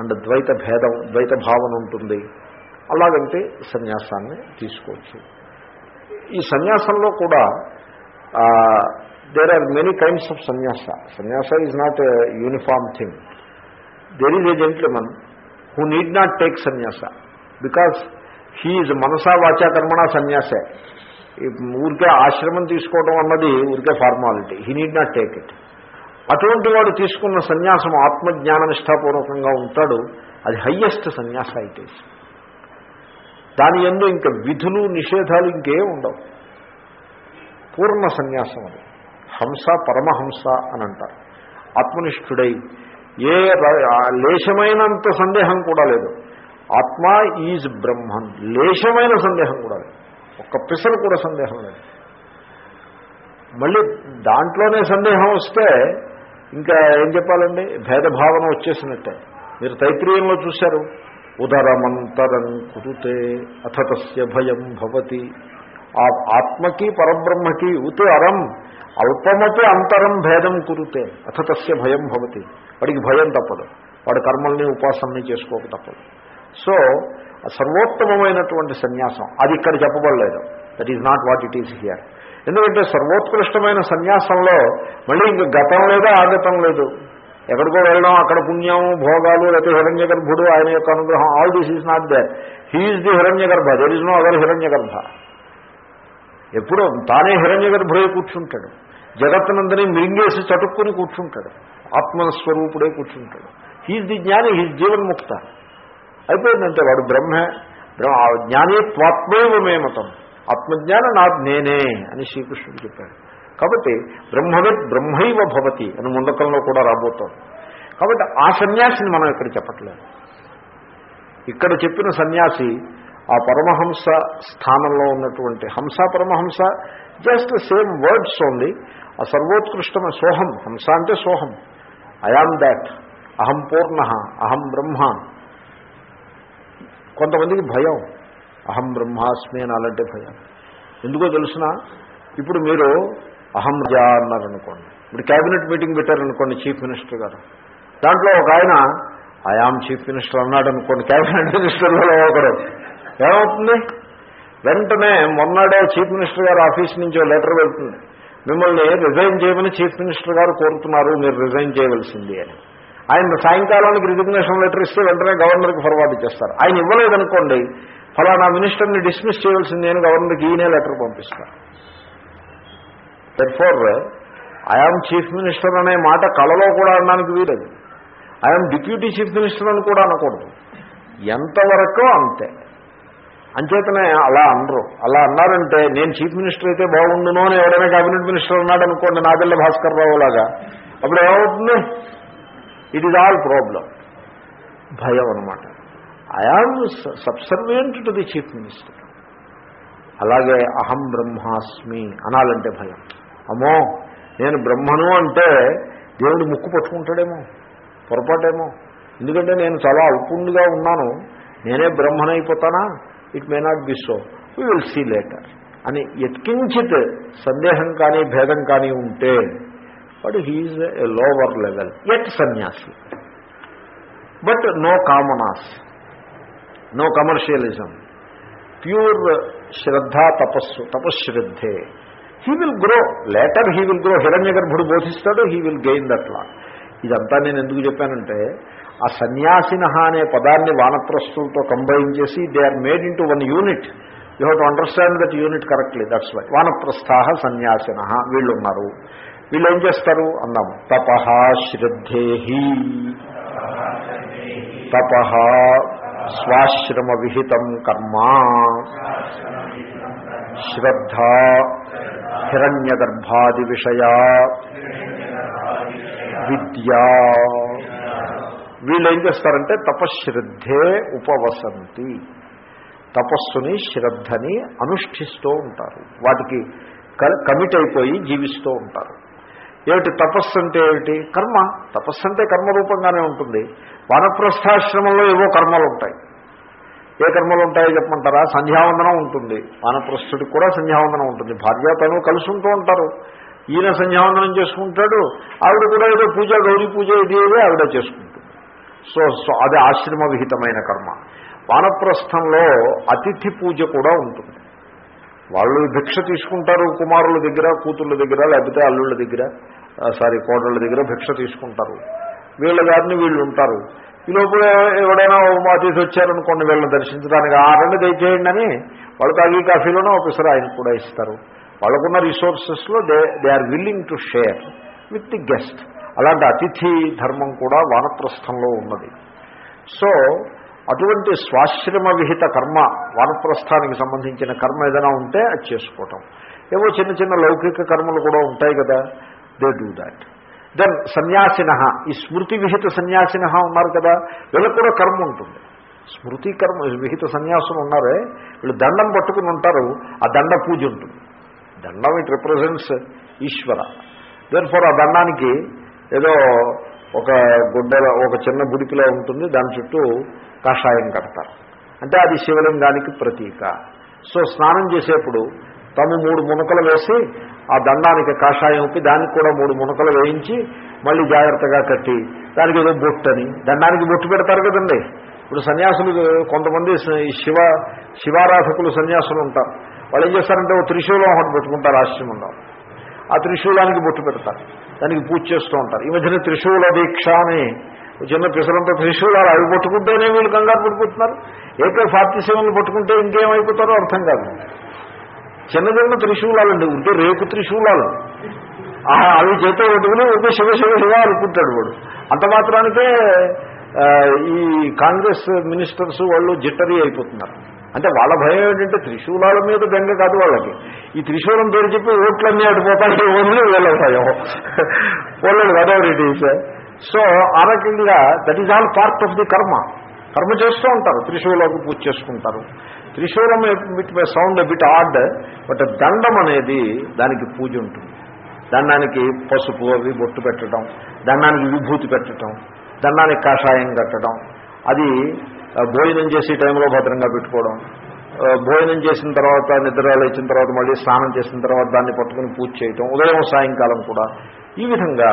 and ద్వైత భేదం ద్వైత భావన ఉంటుంది. అలాగంటే సన్యాసాన్ని తీసుకోవచ్చు. ఈ సన్యాసంలో కూడా there are many kinds of sanyasa sanyasa is not a uniform thing there is a gentleman who need not take sanyasa because he's మనసా వాచా కర్మణ సన్యాసే ఊరికే ఆశ్రమం తీసుకోవడం అన్నది ఊరికే formality he need not take it అటువంటి వాడు తీసుకున్న సన్యాసం ఆత్మజ్ఞాన నిష్టాపూర్వకంగా ఉంటాడు. అది హయ్యెస్ట్ సన్యాస అయితే. దాని ఎందు ఇంకా విధులు నిషేధాలు ఇంకేం ఉండవు. పూర్ణ సన్యాసం అది. హంస పరమహంస అని అంటారు. ఆత్మనిష్ఠుడై ఏ లేశమైనంత సందేహం కూడా లేదు. ఆత్మ ఈజ్ బ్రహ్మన్ లేశమైన సందేహం కూడా లేదు. ఒక్క పిసరు కూడా సందేహం లేదు. మళ్ళీ దాంట్లోనే సందేహం వస్తే ఇంకా ఏం చెప్పాలండి? భేదభావన వచ్చేసినట్టే. మీరు తైత్రీయంలో చూశారు. ఉదరమంతరం కురుతే అథ తస్య భయం భవతి. ఆ ఆత్మకి పరబ్రహ్మకి ఉత్ అరం అల్పమపి అంతరం భేదం కురుతే అథ తస్య భయం భవతి. వాడికి భయం తప్పదు. వాడు కర్మల్ని ఉపాసనని చేసుకోక తప్పదు. సో సర్వోత్తమమైనటువంటి సన్యాసం. అది ఇక్కడ చెప్పబడలేదు. That is not what it is here ఎందుకంటే సర్వోత్కృష్టమైన సన్యాసంలో మళ్ళీ ఇంక గతం లేదా ఆగతం లేదు. ఎక్కడికో వెళ్ళడం అక్కడ పుణ్యం భోగాలు లేకపోతే హిరణ్య గర్భుడు ఆయన యొక్క అనుగ్రహం all this is not there he's the Hiranyagarbha there is no other హిరణ్య గర్భ ఎప్పుడో తానే హిరణ్య గర్భుడే కూర్చుంటాడు. జగత్తునందరినీ మింగేసి చటుక్కుని కూర్చుంటాడు. ఆత్మస్వరూపుడే కూర్చుంటాడు. He's the jnani he's jivanmukta. అయిపోయిందంటే వాడు బ్రహ్మే. బ్రహ్మ ఆ జ్ఞాని త్వాత్మైవ మే మతం. ఆత్మజ్ఞాన నా నేనే అని శ్రీకృష్ణుడు చెప్పాడు. కాబట్టి బ్రహ్మవిత్ బ్రహ్మైవ భవతి అని ముందకంలో కూడా రాబోతోంది కాబట్టి ఆ సన్యాసిని మనం ఇక్కడ చెప్పట్లేదు. ఇక్కడ చెప్పిన సన్యాసి ఆ పరమహంస స్థానంలో ఉన్నటువంటి హంస పరమహంస జస్ట్ సేమ్ వర్డ్స్ ఓన్లీ ఆ సర్వోత్కృష్టమైన సోహం హంస అంటే సోహం. ఐఆమ్ దాట్ అహం పూర్ణ అహం బ్రహ్మ. కొంతమందికి భయం. అహం బ్రహ్మాస్మి అని అలాంటి భయం. ఎందుకో తెలిసిన? ఇప్పుడు మీరు అహం జా అన్నారనుకోండి. ఇప్పుడు క్యాబినెట్ మీటింగ్ పెట్టారనుకోండి చీఫ్ మినిస్టర్ గారు. దాంట్లో ఒక ఆయన ఐఆమ్ చీఫ్ మినిస్టర్ అన్నాడు అనుకోండి క్యాబినెట్ మినిస్టర్లో ఒకడు. ఏమవుతుంది? వెంటనే మొన్నడే చీఫ్ మినిస్టర్ గారు ఆఫీస్ నుంచి లెటర్ వెళ్తుంది. మిమ్మల్ని రిజైన్ చేయమని చీఫ్ మినిస్టర్ గారు కోరుతున్నారు మీరు రిజైన్ చేయవలసింది అని. ఆయన సాయంకాలానికి రిజిగ్నేషన్ లెటర్ ఇస్తే వెంటనే గవర్నర్కి ఫర్వార్డ్ చేస్తారు ఆయన ఇవ్వలేదనుకోండి ఫలానా మినిస్టర్ని డిస్మిస్ చేయవలసింది అని గవర్నర్కి ఈయనే లెటర్ పంపిస్తారు. దర్ఫోర్ ఐఆమ్ చీఫ్ మినిస్టర్ అనే మాట కళలో కూడా అనడానికి వీరది ఐఎమ్ డిప్యూటీ చీఫ్ మినిస్టర్ అని కూడా అనకూడదు. ఎంతవరకు అంతే. అంచేతనే అలా అనరు. అలా అన్నారంటే నేను చీఫ్ మినిస్టర్ అయితే బాగుండును అని ఎవరైనా కేబినెట్ మినిస్టర్ ఉన్నాడు అనుకోండి నాదెల్ల భాస్కర్ రావు లాగా అప్పుడు ఏమవుతుంది? ఇట్ ఈజ్ ఆల్ ప్రాబ్లం భయం అనమాట I am subservient to the chief minister అలాగే అహం బ్రహ్మాస్మి అనాలంటే భయం. అమ్మో నేను బ్రహ్మను అంటే దేవుడు ముక్కు పట్టుకుంటాడేమో పొరపాటేమో. ఎందుకంటే నేను చాలా అల్పుండిగా ఉన్నాను. నేనే బ్రహ్మనైపోతానా? It may not be so we will see later అని ఎత్కించిత్ సందేహం కానీ భేదం కానీ ఉంటే but he is a lower level at sannyasi but no కామనాస్ no commercialism pure శ్రద్ధ తపస్సు తపశ్రద్ధే he will grow later he will grow హిరణ్య గర్భుడు బోధిస్తాడు హీ విల్ గెయిన్ దట్లా ఇదంతా నేను ఎందుకు చెప్పానంటే ఆ సన్యాసిన అనే పదాన్ని వానప్రస్తులతో కంబైన్ చేసి they are made in one unit you have to understand that unit correctly that's why వానప్రస్థాహ సన్యాసిన వీళ్ళు ఉన్నారు వీళ్ళు ఏం చేస్తారు? అన్నాం. తపహ శ్రద్ధేహి. తపహ స్వాశ్రమ విహితం కర్మ. శ్రద్ధ హిరణ్యగర్భాది విషయా. విద్యా. వీళ్ళు ఏం చేస్తారంటే తపశ్రద్ధే ఉపవసంతి. తపస్సుని శ్రద్ధని అనుష్ఠిస్తూ ఉంటారు. వాటికి కమిట్ అయిపోయి జీవిస్తూ ఉంటారు. ఏమిటి తపస్సు అంటే ఏమిటి? కర్మ. తపస్సు అంటే కర్మరూపంగానే ఉంటుంది. వానప్రస్థాశ్రమంలో ఏవో కర్మలు ఉంటాయి. ఏ కర్మలు ఉంటాయో చెప్పమంటారా? సంధ్యావందనం ఉంటుంది. వానప్రస్థుడికి కూడా సంధ్యావందనం ఉంటుంది. భార్య తను కలుసుంటూ ఉంటారు. ఈయన సంధ్యావందనం చేసుకుంటాడు. ఆవిడ కూడా ఏదో పూజ గౌరీ పూజ ఇది ఏదో ఆవిడ చేసుకుంటుంది. సో సో అది ఆశ్రమ విహితమైన కర్మ. వానప్రస్థంలో అతిథి పూజ కూడా ఉంటుంది. వాళ్ళు భిక్ష తీసుకుంటారు కుమారుల దగ్గర కూతుళ్ళ దగ్గర లేకపోతే అల్లుళ్ళ దగ్గర సారీ కోడళ్ళ దగ్గర భిక్ష తీసుకుంటారు. వీళ్ళ గారిని వీళ్ళు ఉంటారు. ఈ లోపల ఎవడైనా అతిథి వచ్చారనుకోండి వీళ్ళని దర్శించడానికి ఆ రెండు దయచేయండి అని వాళ్ళకి అవి కాఫీలోనే ఒకసారి ఆయన కూడా ఇస్తారు. వాళ్ళకున్న రిసోర్సెస్లో they they are willing to share with the guest అలాంటి అతిథి ధర్మం కూడా వానప్రస్థంలో ఉన్నది. సో అటువంటి స్వాశ్రమ విహిత కర్మ వానప్రస్థానికి సంబంధించిన కర్మ ఏదైనా ఉంటే అది చేసుకోవటం. ఏవో చిన్న చిన్న లౌకిక కర్మలు కూడా ఉంటాయి కదా దే డూ దాట్ దెన్ సన్యాసిన ఈ స్మృతి విహిత సన్యాసిన ఉన్నారు కదా వీళ్ళకి కూడా కర్మ ఉంటుంది. స్మృతి కర్మ విహిత సన్యాసులు ఉన్నారే వీళ్ళు దండం పట్టుకుని ఉంటారు ఆ దండ పూజ ఉంటుంది. దండం it represents Ishvara. Then for ఆ దండానికి ఏదో ఒక గుడ్డల ఒక చిన్న గుడికిలా ఉంటుంది దాని చుట్టూ కాషాయం కడతారు. అంటే అది శివలింగానికి ప్రతీక. సో స్నానం చేసేప్పుడు తము మూడు మునకలు వేసి ఆ దండానికి కాషాయం ఉప్పి దానికి కూడా మూడు మునకలు వేయించి మళ్ళీ జాగ్రత్తగా కట్టి దానికి ఏదో బొట్టు అని దండానికి బొట్టు పెడతారు కదండి. ఇప్పుడు సన్యాసులు కొంతమంది ఈ శివ శివారాధకులు సన్యాసులు ఉంటారు. వాళ్ళు ఏం చేస్తారంటే ఓ త్రిశూలం ఒకటి పెట్టుకుంటారు ఆశ్రమంలో ఆ త్రిశూలానికి బొట్టు పెడతారు. దానికి పూజ చేస్తూ ఉంటారు. ఈ మధ్యన త్రిశూల దీక్ష అని చిన్న పిసరంత త్రిశూలాలు అవి పట్టుకుంటేనే వీళ్ళు కంగారు పడిపోతున్నారు. ఏకే ఫార్టీ సెవెన్లు పట్టుకుంటే ఇంకేమైపోతారో అర్థం కాదు. చిన్న చిన్న త్రిశూలాలండి ఉంటే రేపు త్రిశూలాలు. అవి చేతో పట్టుకుని ఒక శివ శివ శివ అనుకుంటాడు వాడు. అంత మాత్రానికే ఈ కాంగ్రెస్ మినిస్టర్స్ వాళ్ళు జిట్టరీ అయిపోతున్నారు. అంటే వాళ్ళ భయం ఏంటంటే త్రిశూలాల మీద బెంగ కాదు వాళ్ళకి. ఈ త్రిశూలం పేరు చెప్పి ఓట్లన్నీ అడిపోతాయి ఓన్లీ వీళ్ళ భయం. వాళ్ళు వదవర్ ఇట్ ఈస్ సో ఆ రకంగా that is all part of the karma కర్మ చేస్తూ ఉంటారు. త్రిశూలకు పూజ చేసుకుంటారు. త్రిశూలం it may sound bit odd but దండం అనేది దానికి పూజ ఉంటుంది. దండానికి పసుపు అవి బొట్టు పెట్టడం దండానికి విభూతి పెట్టడం దండానికి కాషాయం కట్టడం. అది భోజనం చేసే టైంలో భద్రంగా పెట్టుకోవడం. భోజనం చేసిన తర్వాత నిద్ర లేచిన తర్వాత మళ్ళీ స్నానం చేసిన తర్వాత దాన్ని పట్టుకుని పూజ చేయటం ఉదయం సాయంకాలం కూడా. ఈ విధంగా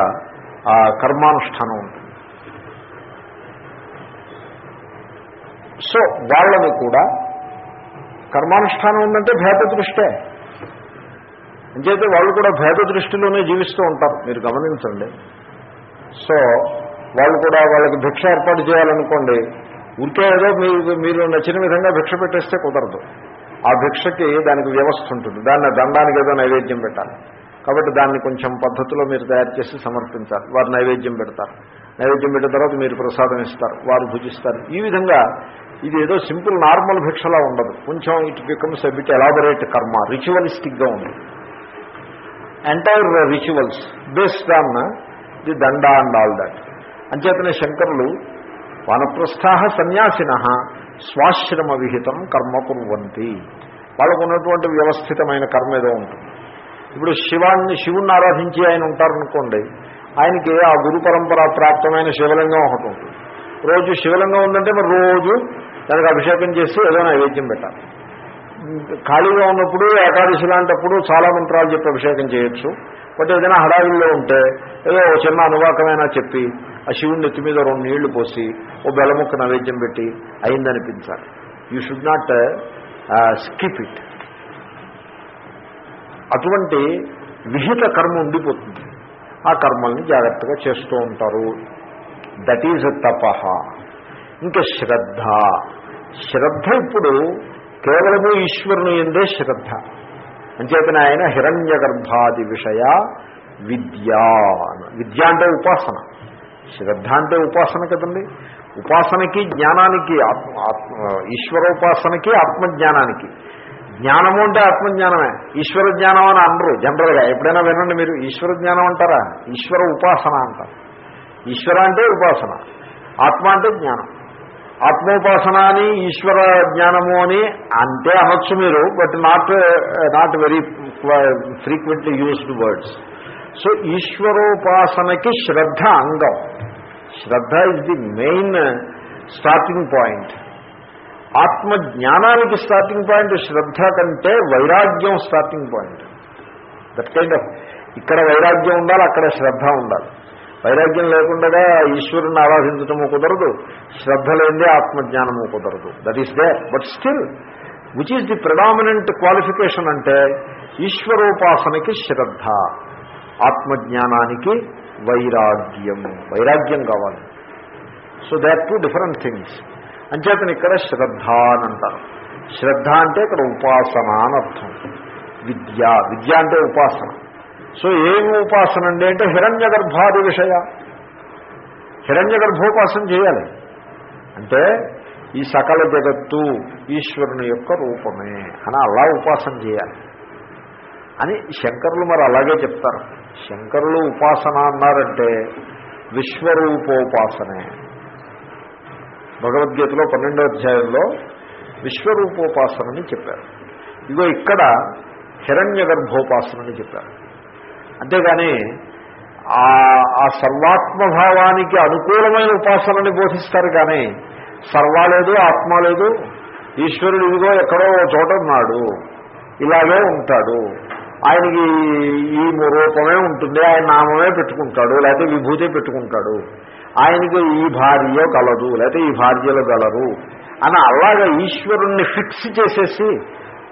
ఆ కర్మానుష్ఠానం ఉంటుంది. సో వాళ్ళని కూడా కర్మానుష్ఠానం ఉందంటే భేద దృష్టే. అంచేతే వాళ్ళు కూడా భేద దృష్టిలోనే జీవిస్తూ ఉంటారు. మీరు గమనించండి. సో వాళ్ళు కూడా వాళ్ళకి భిక్ష ఏర్పాటు చేయాలనుకోండి ఉంటే ఏదో మీరు మీరు నచ్చిన విధంగా భిక్ష పెట్టేస్తే కుదరదు. ఆ భిక్షకి దానికి వ్యవస్థ ఉంటుంది. దాన్ని దండానికి ఏదో నైవేద్యం పెట్టాలి. కాబట్టి దాన్ని కొంచెం పద్ధతిలో మీరు తయారు చేసి సమర్పించాలి. వారు నైవేద్యం పెడతారు. నైవేద్యం పెట్టిన తర్వాత మీరు ప్రసాదం ఇస్తారు. వారు భుజిస్తారు. ఈ విధంగా ఇది ఏదో సింపుల్ నార్మల్ భిక్షలా ఉండదు. కొంచెం it becomes a bit elaborate karma రిచువలిస్టిక్గా ఉంది entire rituals based on the danda and all that అంచేతనే శంకరులు వానప్రస్థా సన్యాసిన స్వాశ్రమ విహితం కర్మ కుర్వంతి. వాళ్ళకు ఉన్నటువంటి వ్యవస్థితమైన కర్మ ఏదో ఉంటుంది. ఇప్పుడు శివాన్ని శివుణ్ణి ఆరాధించి ఆయన ఉంటారనుకోండి ఆయనకి ఆ గురు పరంపర ప్రాప్తమైన శివలింగం ఒకటి ఉంటుంది. రోజు శివలింగం ఉందంటే మరి రోజు దానికి అభిషేకం చేసి ఏదో నైవేద్యం పెట్టాలి. ఖాళీగా ఉన్నప్పుడు ఏకాదశి లాంటప్పుడు చాలా మంత్రాలు చెప్పి అభిషేకం చేయొచ్చు. బట్ ఏదైనా హడావిల్లో ఉంటే ఏదో చిన్న అనువాకమైనా చెప్పి ఆ శివుని నెత్తి మీద రెండు నీళ్ళు పోసి ఓ బెలముక్క నైవేద్యం పెట్టి అయిందనిపించాలి. You should not skip it అటువంటి విహిత కర్మ ఉండిపోతుంది. ఆ కర్మల్ని జాగ్రత్తగా చేస్తూ ఉంటారు. దట్ ఈజ్ తప. ఇంకా శ్రద్ధ. శ్రద్ధ ఇప్పుడు కేవలము ఈశ్వరుని ఎందే శ్రద్ధ. అంచేతన ఆయన హిరణ్య గర్భాది విషయ విద్యా విద్య అంటే ఉపాసన. శ్రద్ధ అంటే ఉపాసన కదండి. ఉపాసనకి జ్ఞానానికి ఆత్మ ఈశ్వర ఈశ్వరోపాసనకి ఆత్మజ్ఞానానికి. జ్ఞానము అంటే ఆత్మజ్ఞానమే. ఈశ్వర జ్ఞానం అని అనరు జనరల్గా. ఎప్పుడైనా వినండి మీరు ఈశ్వర జ్ఞానం అంటారా? ఈశ్వర ఉపాసన అంటారు. ఈశ్వర అంటే ఉపాసన ఆత్మ అంటే జ్ఞానం. ఆత్మోపాసన అని ఈశ్వర జ్ఞానము అని అంతే అనొచ్చు మీరు but not not very frequently used words. So ఈశ్వరోపాసనకి శ్రద్ధ అంగం. Shraddha is the main starting point. ఆత్మ జ్ఞానానికి స్టార్టింగ్ పాయింట్ శ్రద్ధ కంటే వైరాగ్యం starting point that kind of ఇక్కడ వైరాగ్యం ఉండాలి అక్కడ శ్రద్ధ ఉండాలి. వైరాగ్యం లేకుండా ఈశ్వరుని ఆరాధించటము కుదరదు శ్రద్ధ లేనిదే ఆత్మజ్ఞానము కుదరదు. That is there but still which is the predominant qualification అంటే ఈశ్వరోపాసనకి శ్రద్ధ ఆత్మజ్ఞానానికి వైరాగ్యం వైరాగ్యం కావాలి. So they are two different things అంచేతను ఇక్కడ శ్రద్ధ అని అంటారు. శ్రద్ధ అంటే ఇక్కడ ఉపాసన అని అర్థం. విద్య విద్య అంటే ఉపాసన. సో ఏమి ఉపాసన అండి అంటే హిరణ్య గర్భాది విషయ. హిరణ్య గర్భోపాసన చేయాలి. అంటే ఈ సకల జగత్తు ఈశ్వరుని యొక్క రూపమే అని అలా ఉపాసన చేయాలి. అని శంకరులు మరి అలాగే చెప్తారు. శంకరులు ఉపాసన అన్నారంటే విశ్వరూపోపాసనే. భగవద్గీతలో పన్నెండో అధ్యాయంలో విశ్వరూపోపాసనని చెప్పారు. ఇదిగో ఇక్కడ హిరణ్య గర్భోపాసనని చెప్పారు. అంతేగాని ఆ ఆ సర్వాత్మభావానికి అనుకూలమైన ఉపాసనని బోధిస్తారు కానీ సర్వాలేదు ఆత్మ లేదు ఈశ్వరుడు ఇదిగో ఎక్కడో ఓ చోట ఉన్నాడు ఇలాగే ఉంటాడు ఆయనకి ఈ రూపమే ఉంటుంది ఆయన నామమే పెట్టుకుంటాడు లేకపోతే విభూతే పెట్టుకుంటాడు ఆయనకి ఈ భార్య కలదు లేకపోతే ఈ భార్యలు గలరు అని అలాగా ఈశ్వరుణ్ణి ఫిక్స్ చేసేసి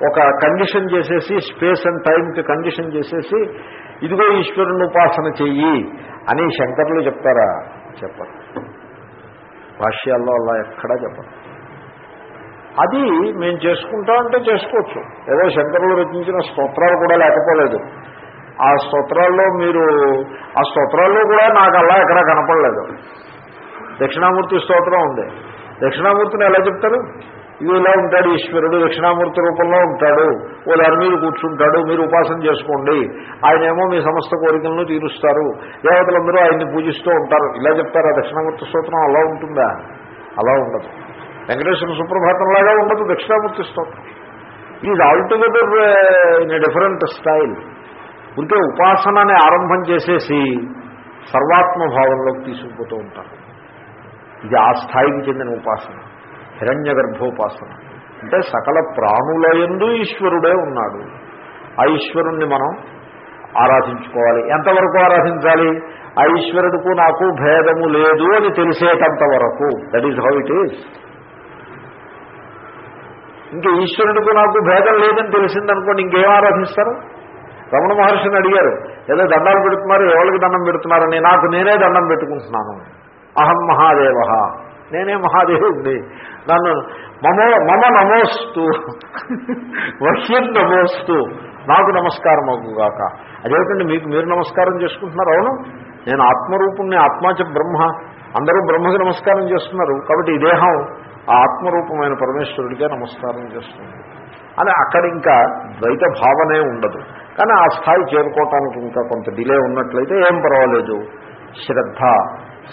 ఒక కండిషన్ చేసేసి స్పేస్ అండ్ టైంకి కండిషన్ చేసేసి ఇదిగో ఈశ్వరుని ఉపాసన చెయ్యి అని శంకర్లు చెప్తారా? చెప్పరు. భాష్యాల్లో అలా ఎక్కడా చెప్పరు. అది మేము చేసుకుంటామంటే చేసుకోవచ్చు. ఏదో శంకరులు రచించిన స్తోత్రాలు కూడా లేకపోలేదు. ఆ స్తోత్రాల్లో మీరు ఆ స్తోత్రాల్లో కూడా నాకు అలా ఎక్కడ కనపడలేదు. దక్షిణామూర్తి స్తోత్రం ఉంది. దక్షిణామూర్తిని ఎలా చెప్తారు? ఇవి ఇలా ఉంటాడు ఈశ్వరుడు దక్షిణామూర్తి రూపంలో ఉంటాడు. ఓ దాని మీద కూర్చుంటాడు మీరు ఉపాసన చేసుకోండి. ఆయన ఏమో మీ సమస్త కోరికలను తీరుస్తారు. దేవతలందరూ ఆయన్ని పూజిస్తూ ఉంటారు. ఇలా చెప్తారా? దక్షిణామూర్తి స్తోత్రం అలా ఉంటుందా? అలా ఉండదు. వెంకటేశ్వర సుప్రభాతంలాగా ఉండదు దక్షిణామూర్తి స్తోత్రం. Is altogether in a different style ఉంటే ఉపాసనని ఆరంభం చేసేసి సర్వాత్మ భావంలోకి తీసుకుపోతూ ఉంటారు. ఇది ఆ స్థాయికి చెందిన ఉపాసన. హిరణ్య గర్భోపాసన. అంటే సకల ప్రాణుల ఎందు ఈశ్వరుడే ఉన్నాడు. ఆ ఈశ్వరుణ్ణి మనం ఆరాధించుకోవాలి. ఎంతవరకు ఆరాధించాలి? ఆ ఈశ్వరుడుకు నాకు భేదము లేదు అని తెలిసేటంత వరకు. That is how it is ఇంకా ఈశ్వరుడికి నాకు భేదం లేదని తెలిసిందనుకోండి ఇంకేం ఆరాధిస్తారు? రమణ మహర్షిని అడిగారు ఏదో దండాలు పెడుతున్నారు ఎవరికి దండం పెడుతున్నారని నాకు నేనే దండం పెట్టుకుంటున్నాను. అహం మహాదేవ. నేనే మహాదేవుడిని నన్ను మమో మమ నమోస్తు. వహ్యం నమోస్తు. నాకు నమస్కారం అవుగాక. అదేమిటండి మీకు మీరు నమస్కారం చేసుకుంటున్నారు? అవును. నేను ఆత్మరూపుణ్ణి ఆత్మాచ బ్రహ్మ. అందరూ బ్రహ్మకి నమస్కారం చేస్తున్నారు. కాబట్టి ఈ దేహం ఆ ఆత్మరూపమైన పరమేశ్వరుడికే నమస్కారం చేస్తుంది. అని అక్కడ ఇంకా ద్వైత భావనే ఉండదు. కానీ ఆ స్థాయి చేరుకోవటానికి ఇంకా కొంత డిలే ఉన్నట్లయితే ఏం పర్వాలేదు. శ్రద్ధ.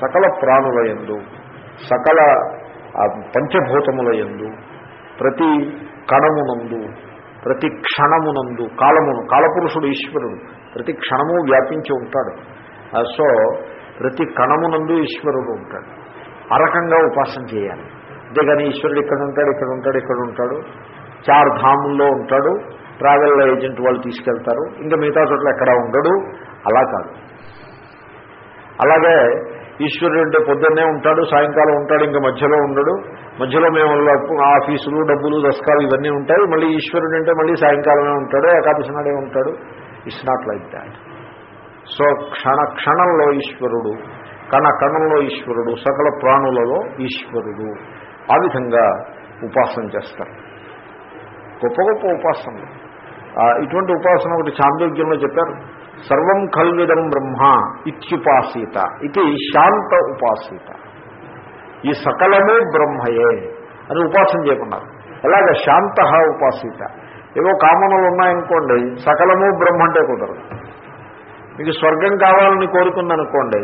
సకల ప్రాణుల ఎందు సకల పంచభూతముల ఎందు ప్రతి కణమునందు ప్రతి క్షణమునందు కాలమును కాలపురుషుడు ఈశ్వరుడు ప్రతి క్షణము వ్యాపించి ఉంటాడు. సో ప్రతి కణమునందు ఈశ్వరుడు ఉంటాడు. ఆ రకంగా ఉపాసన చేయాలి. అంతేగాని ఈశ్వరుడు ఇక్కడ ఉంటాడు ఇక్కడ ఉంటాడు ఇక్కడ ఉంటాడు చార్ ధాముల్లో ఉంటాడు. ట్రావెల్ ఏజెంట్ వాళ్ళు తీసుకెళ్తారు. ఇంకా మిగతా చోట్ల ఎక్కడ ఉండడు. అలా కాదు. అలాగే ఈశ్వరుడు అంటే పొద్దున్నే ఉంటాడు సాయంకాలం ఉంటాడు ఇంకా మధ్యలో ఉండడు. మధ్యలో మేము ఆఫీసులు డబ్బులు దస్కాలు ఇవన్నీ ఉంటాయి. మళ్ళీ ఈశ్వరుడు అంటే మళ్ళీ సాయంకాలమే ఉంటాడు ఏకాదశి నాడే ఉంటాడు. It's not like that so క్షణ క్షణంలో ఈశ్వరుడు కణ కణంలో ఈశ్వరుడు సకల ప్రాణులలో ఈశ్వరుడు ఆ విధంగా ఉపాసన చేస్తారు. గొప్ప గొప్ప ఉపాసనలు. ఇటువంటి ఉపాసన ఒకటి చాంద్రోగ్యంలో చెప్పారు. సర్వం కల్విదం బ్రహ్మ ఇత్యుపాసీత. ఇది శాంత ఉపాసీత. ఈ సకలము బ్రహ్మయే అని ఉపాసన చేయకున్నారు ఎలాగ శాంత ఉపాసీత. ఏవో కామనలు ఉన్నాయనుకోండి సకలము బ్రహ్మ అంటే కుదరదు. మీకు స్వర్గం కావాలని కోరుకుందనుకోండి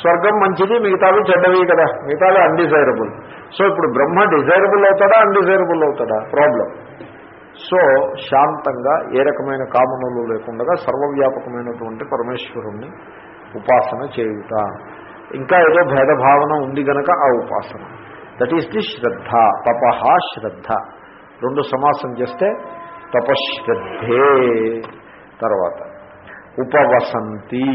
స్వర్గం మంచిది మిగతావి చెడ్డవి కదా మిగతావి అన్డిజైరబుల్ సో ఇప్పుడు బ్రహ్మ డిజైరబుల్ అవుతాడా అన్డిజైరబుల్ అవుతాడా? ప్రాబ్లం సో శాంతంగా ఏ రకమైన కామనలు లేకుండా సర్వవ్యాపకమైనటువంటి పరమేశ్వరుణ్ణి ఉపాసన చేయుట. ఇంకా ఏదో భేదభావన ఉంది గనక ఆ ఉపాసన. దట్ ఈస్ ది శ్రద్ధ తపహ శ్రద్ధ. రెండు సమాసం చేస్తే తపశ్రద్ధే తర్వాత. ఉపవసంతి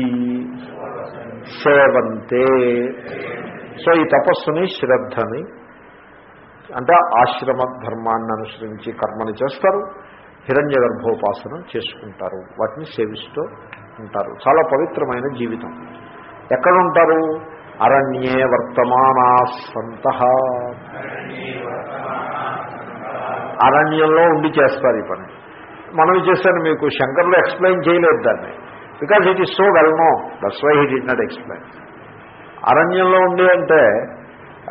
సేవంతే. సో ఈ తపస్సుని శ్రద్ధని అంటే ఆశ్రమ ధర్మాన్ని అనుసరించి కర్మని చేస్తారు హిరణ్య గర్భోపాసన చేసుకుంటారు వాటిని సేవిస్తూ ఉంటారు. చాలా పవిత్రమైన జీవితం. ఎక్కడ ఉంటారు అరణ్యే వర్తమానా సంత. అరణ్యంలో ఉండి చేస్తారు ఈ పని. మనం చేశాను మీకు శంకర్లో ఎక్స్ప్లెయిన్ చేయలేదు దాన్ని. Because it is so well known that's why he did not explain అరణ్యంలో ఉండి అంటే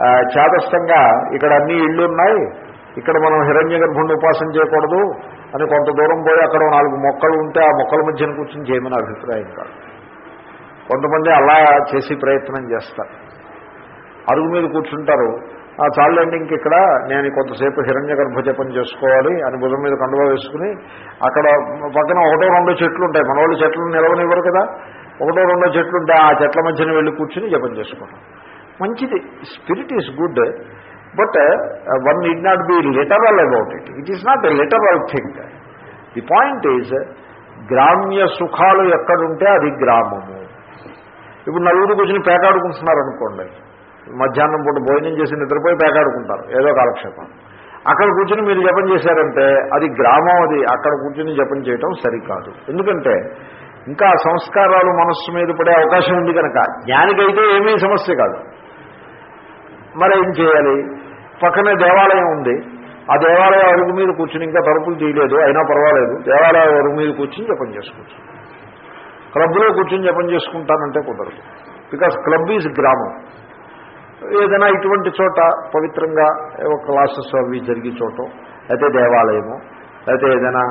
చాదస్తంగా ఇక్కడ అన్ని ఇళ్ళు ఉన్నాయి ఇక్కడ మనం హిరణ్య గర్భుణ్ణి ఉపాసన చేయకూడదు అని కొంత దూరం పోయి అక్కడ నాలుగు మొక్కలు ఉంటే ఆ మొక్కల మధ్యన కూర్చొని చేయమని అభిప్రాయం కాదు. కొంతమంది అలా చేసి ప్రయత్నం చేస్తారు. అరుగు మీద కూర్చుంటారు. ఆ చాలండి ఇంక ఇక్కడ నేను కొంతసేపు హిరణ్య గర్భ జపం చేసుకోవాలి అని భుజం మీద కండువా వేసుకుని అక్కడ పక్కన ఒకటో రెండో చెట్లు ఉంటాయి. మన వాళ్ళు చెట్లు నిలవనివ్వరు కదా. ఒకటో రెండో చెట్లు ఉంటాయి ఆ చెట్ల మధ్యన వెళ్ళి కూర్చుని జపం చేసుకోవడం మంచిది. Spirit is good but one need not be literal about it it is not a literal thing the point is గ్రామ్య సుఖాలు ఎక్కడుంటే అది గ్రామము. ఇప్పుడు నలుగురు కూర్చుని పేకాడుకుంటున్నారు అనుకోండి. మధ్యాహ్నం పూట భోజనం చేసి నిద్రపోయి పేకాడుకుంటారు ఏదో కాలక్షేపం. అక్కడ కూర్చుని మీరు జపం చేశారంటే అది గ్రామం అది. అక్కడ కూర్చుని జపం చేయటం సరికాదు. ఎందుకంటే ఇంకా సంస్కారాలు మనస్సు మీద పడే అవకాశం ఉంది కనుక జ్ఞానికైతే ఏమీ సమస్య కాదు. మరి ఏం చేయాలి? పక్కనే దేవాలయం ఉంది. ఆ దేవాలయం అరుగు మీద కూర్చుని ఇంకా తలుపులు తీయలేదు అయినా పర్వాలేదు. దేవాలయం అరుగు మీద కూర్చుని జపం చేసుకోవచ్చు క్లబ్లో కూర్చుని జపం చేసుకుంటానంటే కుదరదు. బికాస్ క్లబ్ ఈజ్ గ్రామం. ఏదైనా ఇటువంటి చోట పవిత్రంగా ఏవో క్లాసెస్ అవి జరిగే చోట అయితే దేవాలయము అయితే ఏదైనా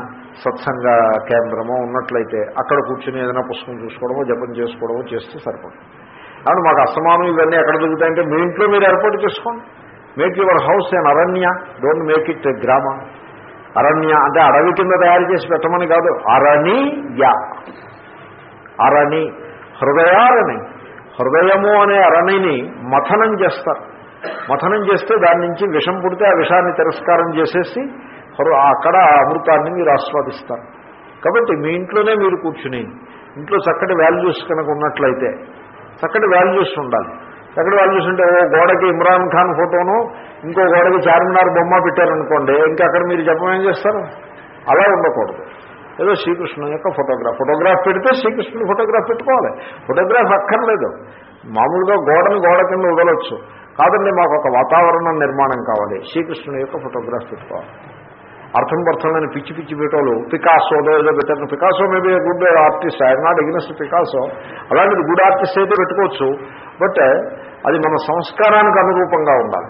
సత్సంగ కేంద్రమో ఉన్నట్లయితే అక్కడ కూర్చుని ఏదైనా పుస్తకం చూసుకోవడమో జపం చేసుకోవడమో చేస్తే సరిపడుతుంది కాబట్టి మాకు అసమానం ఇవన్నీ ఎక్కడ దొరుకుతాయంటే మీ ఇంట్లో మీరు ఏర్పాటు చేసుకోండి. Make your house and aranya don't make it grama అరణ్య అంటే అడవి కింద తయారు చేసి పెట్టమని కాదు. అరణి యా అరణి. హృదయారణి. హృదయము అనే అరణిని మథనం చేస్తారు. మథనం చేస్తే దాని నుంచి విషం పుడితే ఆ విషాన్ని తిరస్కారం చేసేసి అక్కడ అమృతాన్ని మీరు ఆస్వాదిస్తారు. కాబట్టి మీ ఇంట్లోనే మీరు కూర్చుని ఇంట్లో చక్కటి వాల్యూస్ కనుక ఉన్నట్లయితే చక్కటి వాల్యూస్ ఉండాలి. చక్కటి వాల్యూస్ ఉంటే ఓ గోడకి ఇమ్రాన్ ఖాన్ ఫోటోను ఇంకో గోడకి చార్మినార్ బొమ్మ పెట్టారనుకోండి ఇంకా అక్కడ మీరు చెప్పమేం చేస్తారు? అలా ఉండకూడదు. ఏదో శ్రీకృష్ణుని యొక్క ఫోటోగ్రాఫ్ ఫోటోగ్రాఫ్ పెడితే శ్రీకృష్ణుని ఫోటోగ్రాఫ్ పెట్టుకోవాలి. ఫోటోగ్రాఫ్ అక్కర్లేదు. మామూలుగా గోడని గోడ కింద వదలొచ్చు. కాదండి మాకు ఒక వాతావరణం నిర్మాణం కావాలి. శ్రీకృష్ణుని యొక్క ఫోటోగ్రాఫ్ పెట్టుకోవాలి. అర్థం పర్థం పిచ్చి పిచ్చి పెట్టోలు పికాసోదో ఏదో పెట్టారు. Picasso maybe good artist I'm not against Picasso అలాంటిది గుడ్ ఆర్టిస్ట్ అయితే పెట్టుకోవచ్చు. బట్ eh, అది మన సంస్కారానికి అనురూపంగా ఉండాలి.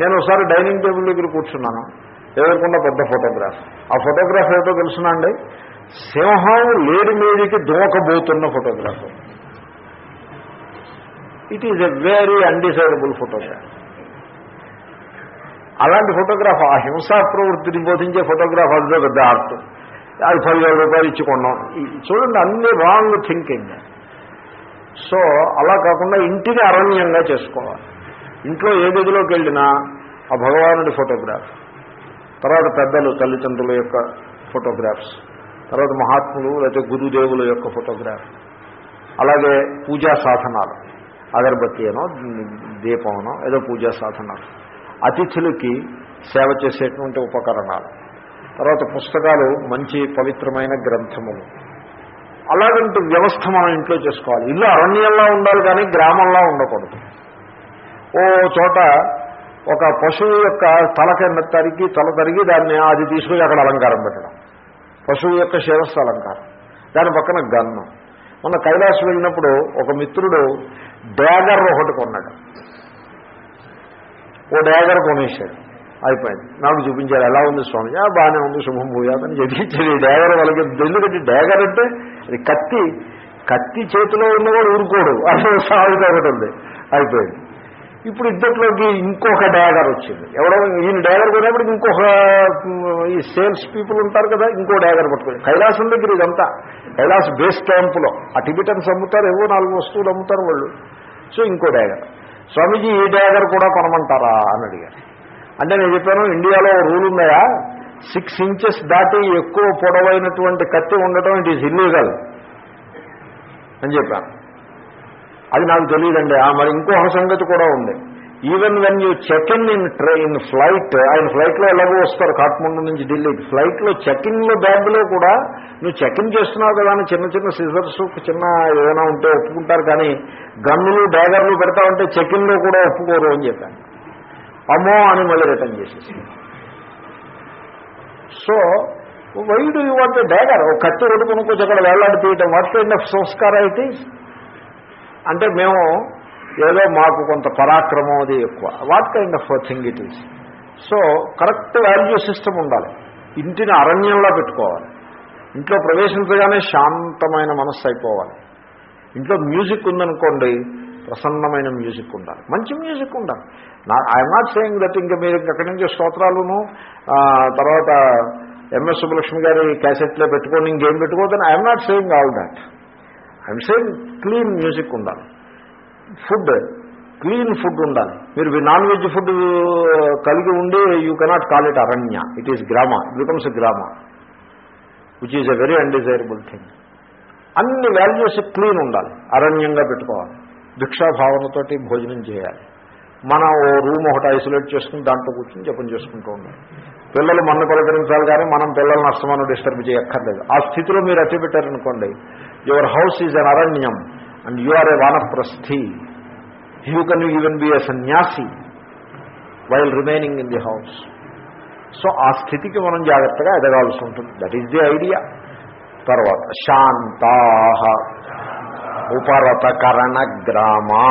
నేను ఒకసారి డైనింగ్ టేబుల్ దగ్గర కూర్చున్నాను. ఎదురకుండా పెద్ద ఫోటోగ్రాఫ్ ఆ ఫోటోగ్రాఫ్ ఏదో తెలుసునా అండి? సింహం లేడి మీదికి దూకబోతున్న photograph it is a very undecidable photograph అలాంటి ఫోటోగ్రాఫ్ ఆ హింసా ప్రవృత్తిని బోధించే ఫోటోగ్రాఫ్ అదిలో పెద్ద ఆర్ట్. అది పదివేల రూపాయలు ఇచ్చి కొన్నాం. చూడండి అన్ని రాంగ్ థింకింగ్ సో అలా కాకుండా ఇంటిని అరణ్యంగా చేసుకోవాలి. ఇంట్లో ఏ గదిలోకి వెళ్ళినా ఆ భగవానుడి ఫోటోగ్రాఫ్. తర్వాత పెద్దలు తల్లిదండ్రుల యొక్క ఫోటోగ్రాఫ్స్. తర్వాత మహాత్ములు లేకపోతే గురుదేవుల యొక్క ఫోటోగ్రాఫ్. అలాగే పూజా సాధనాలు. అగరబత్తి అనో దీపమనో ఏదో పూజా సాధనాలు. అతిథులకి సేవ చేసేటువంటి ఉపకరణాలు. తర్వాత పుస్తకాలు మంచి పవిత్రమైన గ్రంథములు. అలాంటి వ్యవస్థ మనం ఇంట్లో చేసుకోవాలి. ఇల్లు అరణ్యంలో ఉండాలి కానీ గ్రామంలో ఉండకూడదు. ఓ చోట ఒక పశువు యొక్క తలకెన్న తరిగి తల తరిగి దాన్ని అది తీసుకుని అక్కడ అలంకారం పెట్టడం. పశువు యొక్క శిరస్సు అలంకారం. దాని పక్కన గన్ను. మొన్న కైలాసం వెళ్ళినప్పుడు ఒక మిత్రుడు డ్యాగర్ ఒకటి కొన్నాడు. ఓ డ్యాగర్ కొనేశాడు. అయిపోయింది. నాకు చూపించారు ఎలా ఉంది స్వామి? బాగానే ఉంది శుభం భూయాదని చెప్పించాడు డ్యాగర్ వాళ్ళకి ఎందుకంటే డ్యాగర్ అంటే అది కత్తి కత్తి చేతిలో ఉన్నవాడు ఊరుకోడు. అసలు సాగుతా ఒకటి ఉంది. అయిపోయింది. ఇప్పుడు ఇద్దట్లోకి ఇంకొక డ్యాగర్ వచ్చింది. ఎవడో ఈయన డ్యాగర్ కొనేప్పుడు ఇంకొక ఈ సేల్స్ పీపుల్ ఉంటారు కదా ఇంకో డ్యాగర్ పట్టుకుని. కైలాసం దగ్గర ఇదంతా. కైలాస్ బేస్ క్యాంపులో. ఆ టిబిటన్స్ అమ్ముతారు ఏవో నాలుగు వస్తువులు అమ్ముతారు వాళ్ళు. సో ఇంకో డ్యాగర్ స్వామీజీ ఈ డ్యాగర్ కూడా కొనమంటారా అని అడిగారు. అంటే నేను చెప్పాను ఇండియాలో రూల్ ఉందయా? సిక్స్ ఇంచెస్ దాటి ఎక్కువ పొడవైనటువంటి కత్తి ఉండటం ఇట్ ఈజ్ ఇల్లీగల్ అని చెప్పాను. అది నాకు తెలియదండి. ఆ మరి ఇంకో సంగతి కూడా ఉంది. Even when you check in in train flight ఆయన ఫ్లైట్లో ఎలాగో వస్తారు కాట్మండు నుంచి ఢిల్లీకి ఫ్లైట్లో చెక్ ఇన్లో బ్యాగ్లో కూడా నువ్వు చెక్ ఇన్ చేస్తున్నావు కదా అని చిన్న చిన్న సిజర్స్ చిన్న ఏదైనా ఉంటే ఒప్పుకుంటారు కానీ గన్నులు డ్యాగర్లు పెడతామంటే చెక్ ఇన్లో కూడా ఒప్పుకోరు అని చెప్పాను. అమ్మో అని మళ్ళీ రిటర్న్ చేసేసి so why do you want dagger ఒక కత్తి ఒకటి అక్కడ వేలాడి తీయటం వాట్ కైండ్ ఆఫ్ సంస్కారం అయితే అంటే మేము ఏదో మాకు కొంత పరాక్రమం అది ఎక్కువ. What kind of thing it is so correct value system ఉండాలి. ఇంటిని అరణ్యంలో పెట్టుకోవాలి. ఇంట్లో ప్రవేశించగానే శాంతమైన మనస్సు అయిపోవాలి. ఇంట్లో మ్యూజిక్ ఉందనుకోండి ప్రసన్నమైన మ్యూజిక్ ఉండాలి. మంచి మ్యూజిక్ ఉండాలి. నా ఐఎమ్ నాట్ సేయింగ్ దట్ ఇంకా మీరు అక్కడి నుంచి స్తోత్రాలును తర్వాత ఎంఎస్ సుబ్బలక్ష్మి గారి క్యాసెట్లో పెట్టుకొని ఇంకేం పెట్టుకోవద్దని I'm not saying all that I'm saying clean music ఉండాలి. ఫుడ్ క్లీన్ ఫుడ్ ఉండాలి. మీరు నాన్ వెజ్ ఫుడ్ కలిగి ఉండి you cannot call it aranya. It is grama. It becomes grama. Which is a very undesirable thing అన్ని వాల్యూస్ క్లీన్ ఉండాలి. అరణ్యంగా పెట్టుకోవాలి. భిక్షాభావనతోటి భోజనం చేయాలి. మన ఓ రూమ్ ఒకటి ఐసోలేట్ చేసుకుని దాంట్లో కూర్చొని జపం చేసుకుంటూ ఉండాలి. పిల్లలు మన పలకరించాలి కానీ మనం పిల్లల్ని అస్తమానం డిస్టర్బ్ చేయక్కర్లేదు. ఆ స్థితిలో మీరు అట్టి పెట్టారనుకోండి యువర్ హౌస్ ఈజ్ అన్ అరణ్యం. And you are a vanaprasthi you can even be a sannyasi while remaining in the house so ఆ స్థితికి మనం జాగ్రత్తగా ఎదగాల్సి ఉంటుంది. దట్ ఈస్ ది ఐడియా తర్వాత శాంతా. ఉపరతకరణ గ్రామా.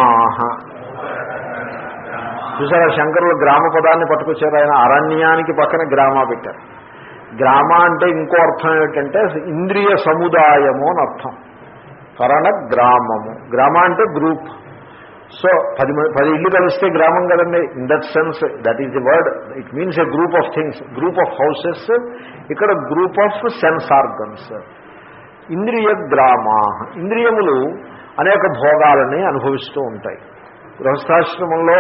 చూసారా శంకరులు గ్రామ పదాన్ని పట్టుకొచ్చారు. ఆయన అరణ్యానికి పక్కన గ్రామ పెట్టారు. గ్రామ అంటే ఇంకో అర్థం ఏమిటంటే ఇంద్రియ సముదాయము అని అర్థం. కరణ గ్రామము. గ్రామ అంటే గ్రూప్. సో పది పది ఇల్లు కలిస్తే గ్రామం కదండి. In that sense that is the word it means a group of things group of houses ఇక్కడ group of sense organs indriya grama. ఇంద్రియములు అనేక భోగాలని అనుభవిస్తూ ఉంటాయి. గృహస్థాశ్రమంలో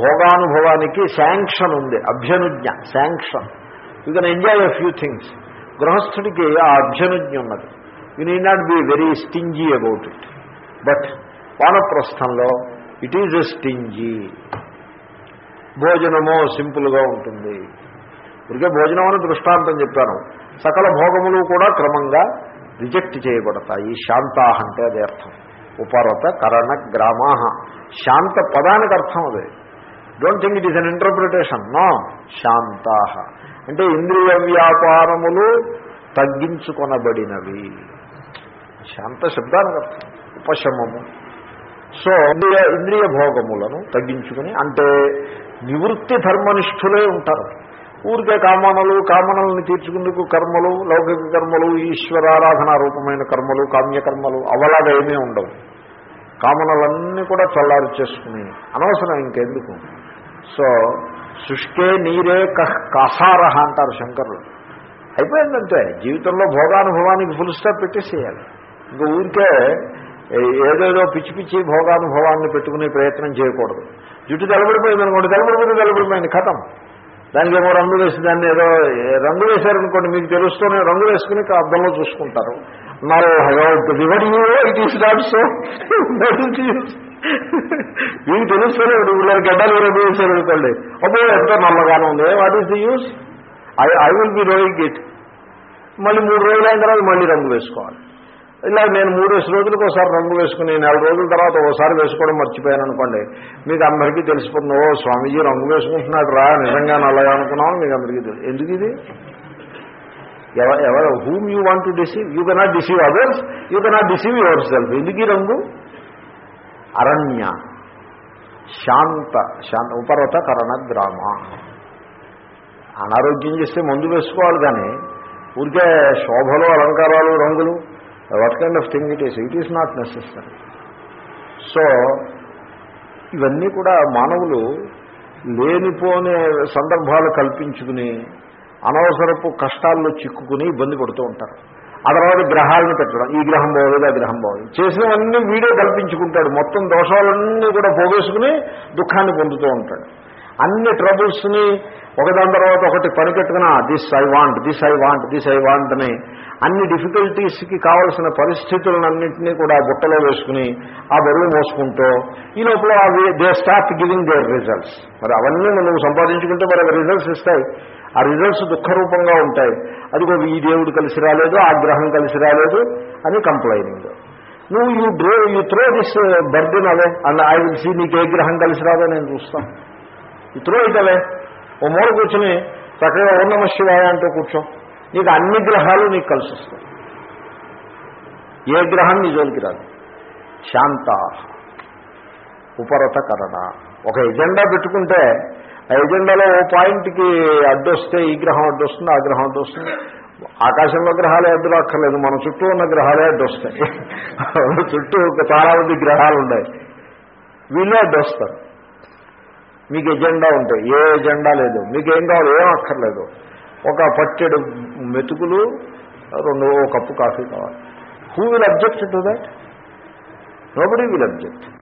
భోగానుభవానికి శాంక్షన్ ఉంది. అభ్యనుజ్ఞ sanction. You can enjoy a few things గృహస్థుడికి ఆ అభ్యనుజ్ఞ ఉన్నది. You need not be very stingy about it but వానప్రస్థంలో it is stingy భోజనము సింపుల్గా ఉంటుంది ఇదిగే భోజనం అని దృష్టాంతం చెప్పాను సకల భోగములు కూడా క్రమంగా రిజెక్ట్ చేయబడతాయి శాంత అంటే అదే అర్థం ఉపరత కరణ గ్రామాహ శాంత పదానికి అర్థం అదే don't think it is an interpretation no శాంతాహ అంటే ఇంద్రియ వ్యాపారములు తగ్గించుకొనబడినవి శాంత శబ్దానికి అర్థం ఉపశమము. సో ఇంద్రియ ఇంద్రియ భోగములను తగ్గించుకుని అంటే నివృత్తి ధర్మనిష్ఠులే ఉంటారు. ఊరికే కామనలు కామనలను తీర్చుకుందుకు కర్మలు లౌకిక కర్మలు ఈశ్వరారాధన రూపమైన కర్మలు కామ్యకర్మలు అవలాగా ఏమీ ఉండవు. కామనలన్నీ కూడా చల్లారి చేసుకుని అనవసరం ఇంకెందుకు? సో శుష్కే నీరే కహ్ కాసారహ అంటారు శంకరులు. అయిపోయిందంటే జీవితంలో భోగానుభవానికి ఫుల్ స్టాప్ పెట్టేసేయాలి. ఇంకా ఊరికే ఏదేదో పిచ్చి పిచ్చి భోగానుభవాన్ని పెట్టుకునే ప్రయత్నం చేయకూడదు. జుట్టు తెలబడిపోయింది అనుకోండి తెలబడిపోయింది తెలబడిపోయింది కథం. దానికి ఏమో రంగు వేసి దాన్ని ఏదో రంగు వేశారనుకోండి మీకు తెలుస్తూనే రంగు వేసుకుని అద్దంలో చూసుకుంటారు. మరో రివడియో ఇట్ ఈస్ నాట్ సో మీకు తెలుస్తూనే వీళ్ళ గడ్డలు రంగు వేశారు అనుకోండి. అబ్బో ఎంత నల్లగానే ఉంది. What is the use I I will be rowing it మళ్ళీ మూడు రోజులు అయిన తర్వాత మళ్ళీ రంగు వేసుకోవాలి. ఇలా నేను మూడేసి రోజులకు ఒకసారి రంగు వేసుకుని నెల రోజుల తర్వాత ఒకసారి వేసుకోవడం మర్చిపోయాను అనుకోండి. మీకు అందరికీ తెలిసిపోతుంది ఓ స్వామీజీ రంగు వేసుకుంటున్నాడు రా నిజంగా నల్లగా అనుకున్నాను మీకు అందరికీ తెలుసు. ఎందుకు ఇది? ఎవ- ఎవరు whom you want to deceive you cannot deceive others you cannot deceive yourself ఎందుకు ఈ రంగు? అరణ్య శాంత శాంత ఉపరత కరణ గ్రామ. అనారోగ్యం చేస్తే మందు వేసుకోవాలి కానీ ఊరికే శోభలు అలంకారాలు రంగులు what kind of thing it is it is not necessary so ఇవన్నీ కూడా మానవులు లేనిపోనే సందర్భాలు కల్పించుకుని అనవసరపు కష్టాల్లో చిక్కుకుని ఇబ్బంది పడుతూ ఉంటారు. ఆ తర్వాత గ్రహాలను పెట్టడం. ఈ గ్రహం బాగోలేదు ఆ గ్రహం బాగోలేదు చేసినవన్నీ వీడే కల్పించుకుంటాడు. మొత్తం దోషాలన్నీ కూడా పోగేసుకుని దుఃఖాన్ని పొందుతూ ఉంటాడు. అన్ని ట్రబుల్స్ని ఒకదాని తర్వాత ఒకటి పనికెట్టుకున్నా this I want this I want this I want అని అన్ని డిఫికల్టీస్కి కావలసిన పరిస్థితులన్నింటినీ కూడా బుట్టలో వేసుకుని ఆ బరువు మోసుకుంటూ ఈ లోపల అవి they start giving their results మరి అవన్నీ నువ్వు సంపాదించుకుంటే మరి రిజల్ట్స్ ఇస్తాయి. ఆ రిజల్ట్స్ దుఃఖరూపంగా ఉంటాయి. అదిగో ఈ దేవుడు కలిసి రాలేదు ఆ గ్రహం కలిసి రాలేదు అని కంప్లైనింగ్ నువ్వు you draw you throw this burden away and I will see నీకు ఏ గ్రహం కలిసి రాదో నేను చూస్తాను. ఈ త్రో ఓ మూల కూర్చొని చక్కగా ఓ నమ శివాయ అంటూ కూర్చో. నీకు అన్ని గ్రహాలు నీకు కలిసి వస్తాయి. ఏ గ్రహం నీ జోలికి రాదు. శాంత ఉపరతకరణ. ఒక ఎజెండా పెట్టుకుంటే ఆ ఎజెండాలో ఓ పాయింట్కి అడ్డొస్తే ఈ గ్రహం అడ్డొస్తుంది ఆ గ్రహం అడ్డొస్తుంది ఆకాశంలో గ్రహాలే అడ్డు అక్కర్లేదు మన చుట్టూ ఉన్న గ్రహాలే అడ్డొస్తాయి చుట్టూ చాలా మంది గ్రహాలు ఉన్నాయి. వీళ్ళే అడ్డొస్తారు మీకు ఎజెండా ఉంటాయి. ఏ ఎజెండా లేదు. మీకు కావాలి? ఏం అక్కర్లేదు. ఒక పట్టెడు మెతుకులు రెండు కప్పు కాఫీ కావాలి. Who will object to that nobody will object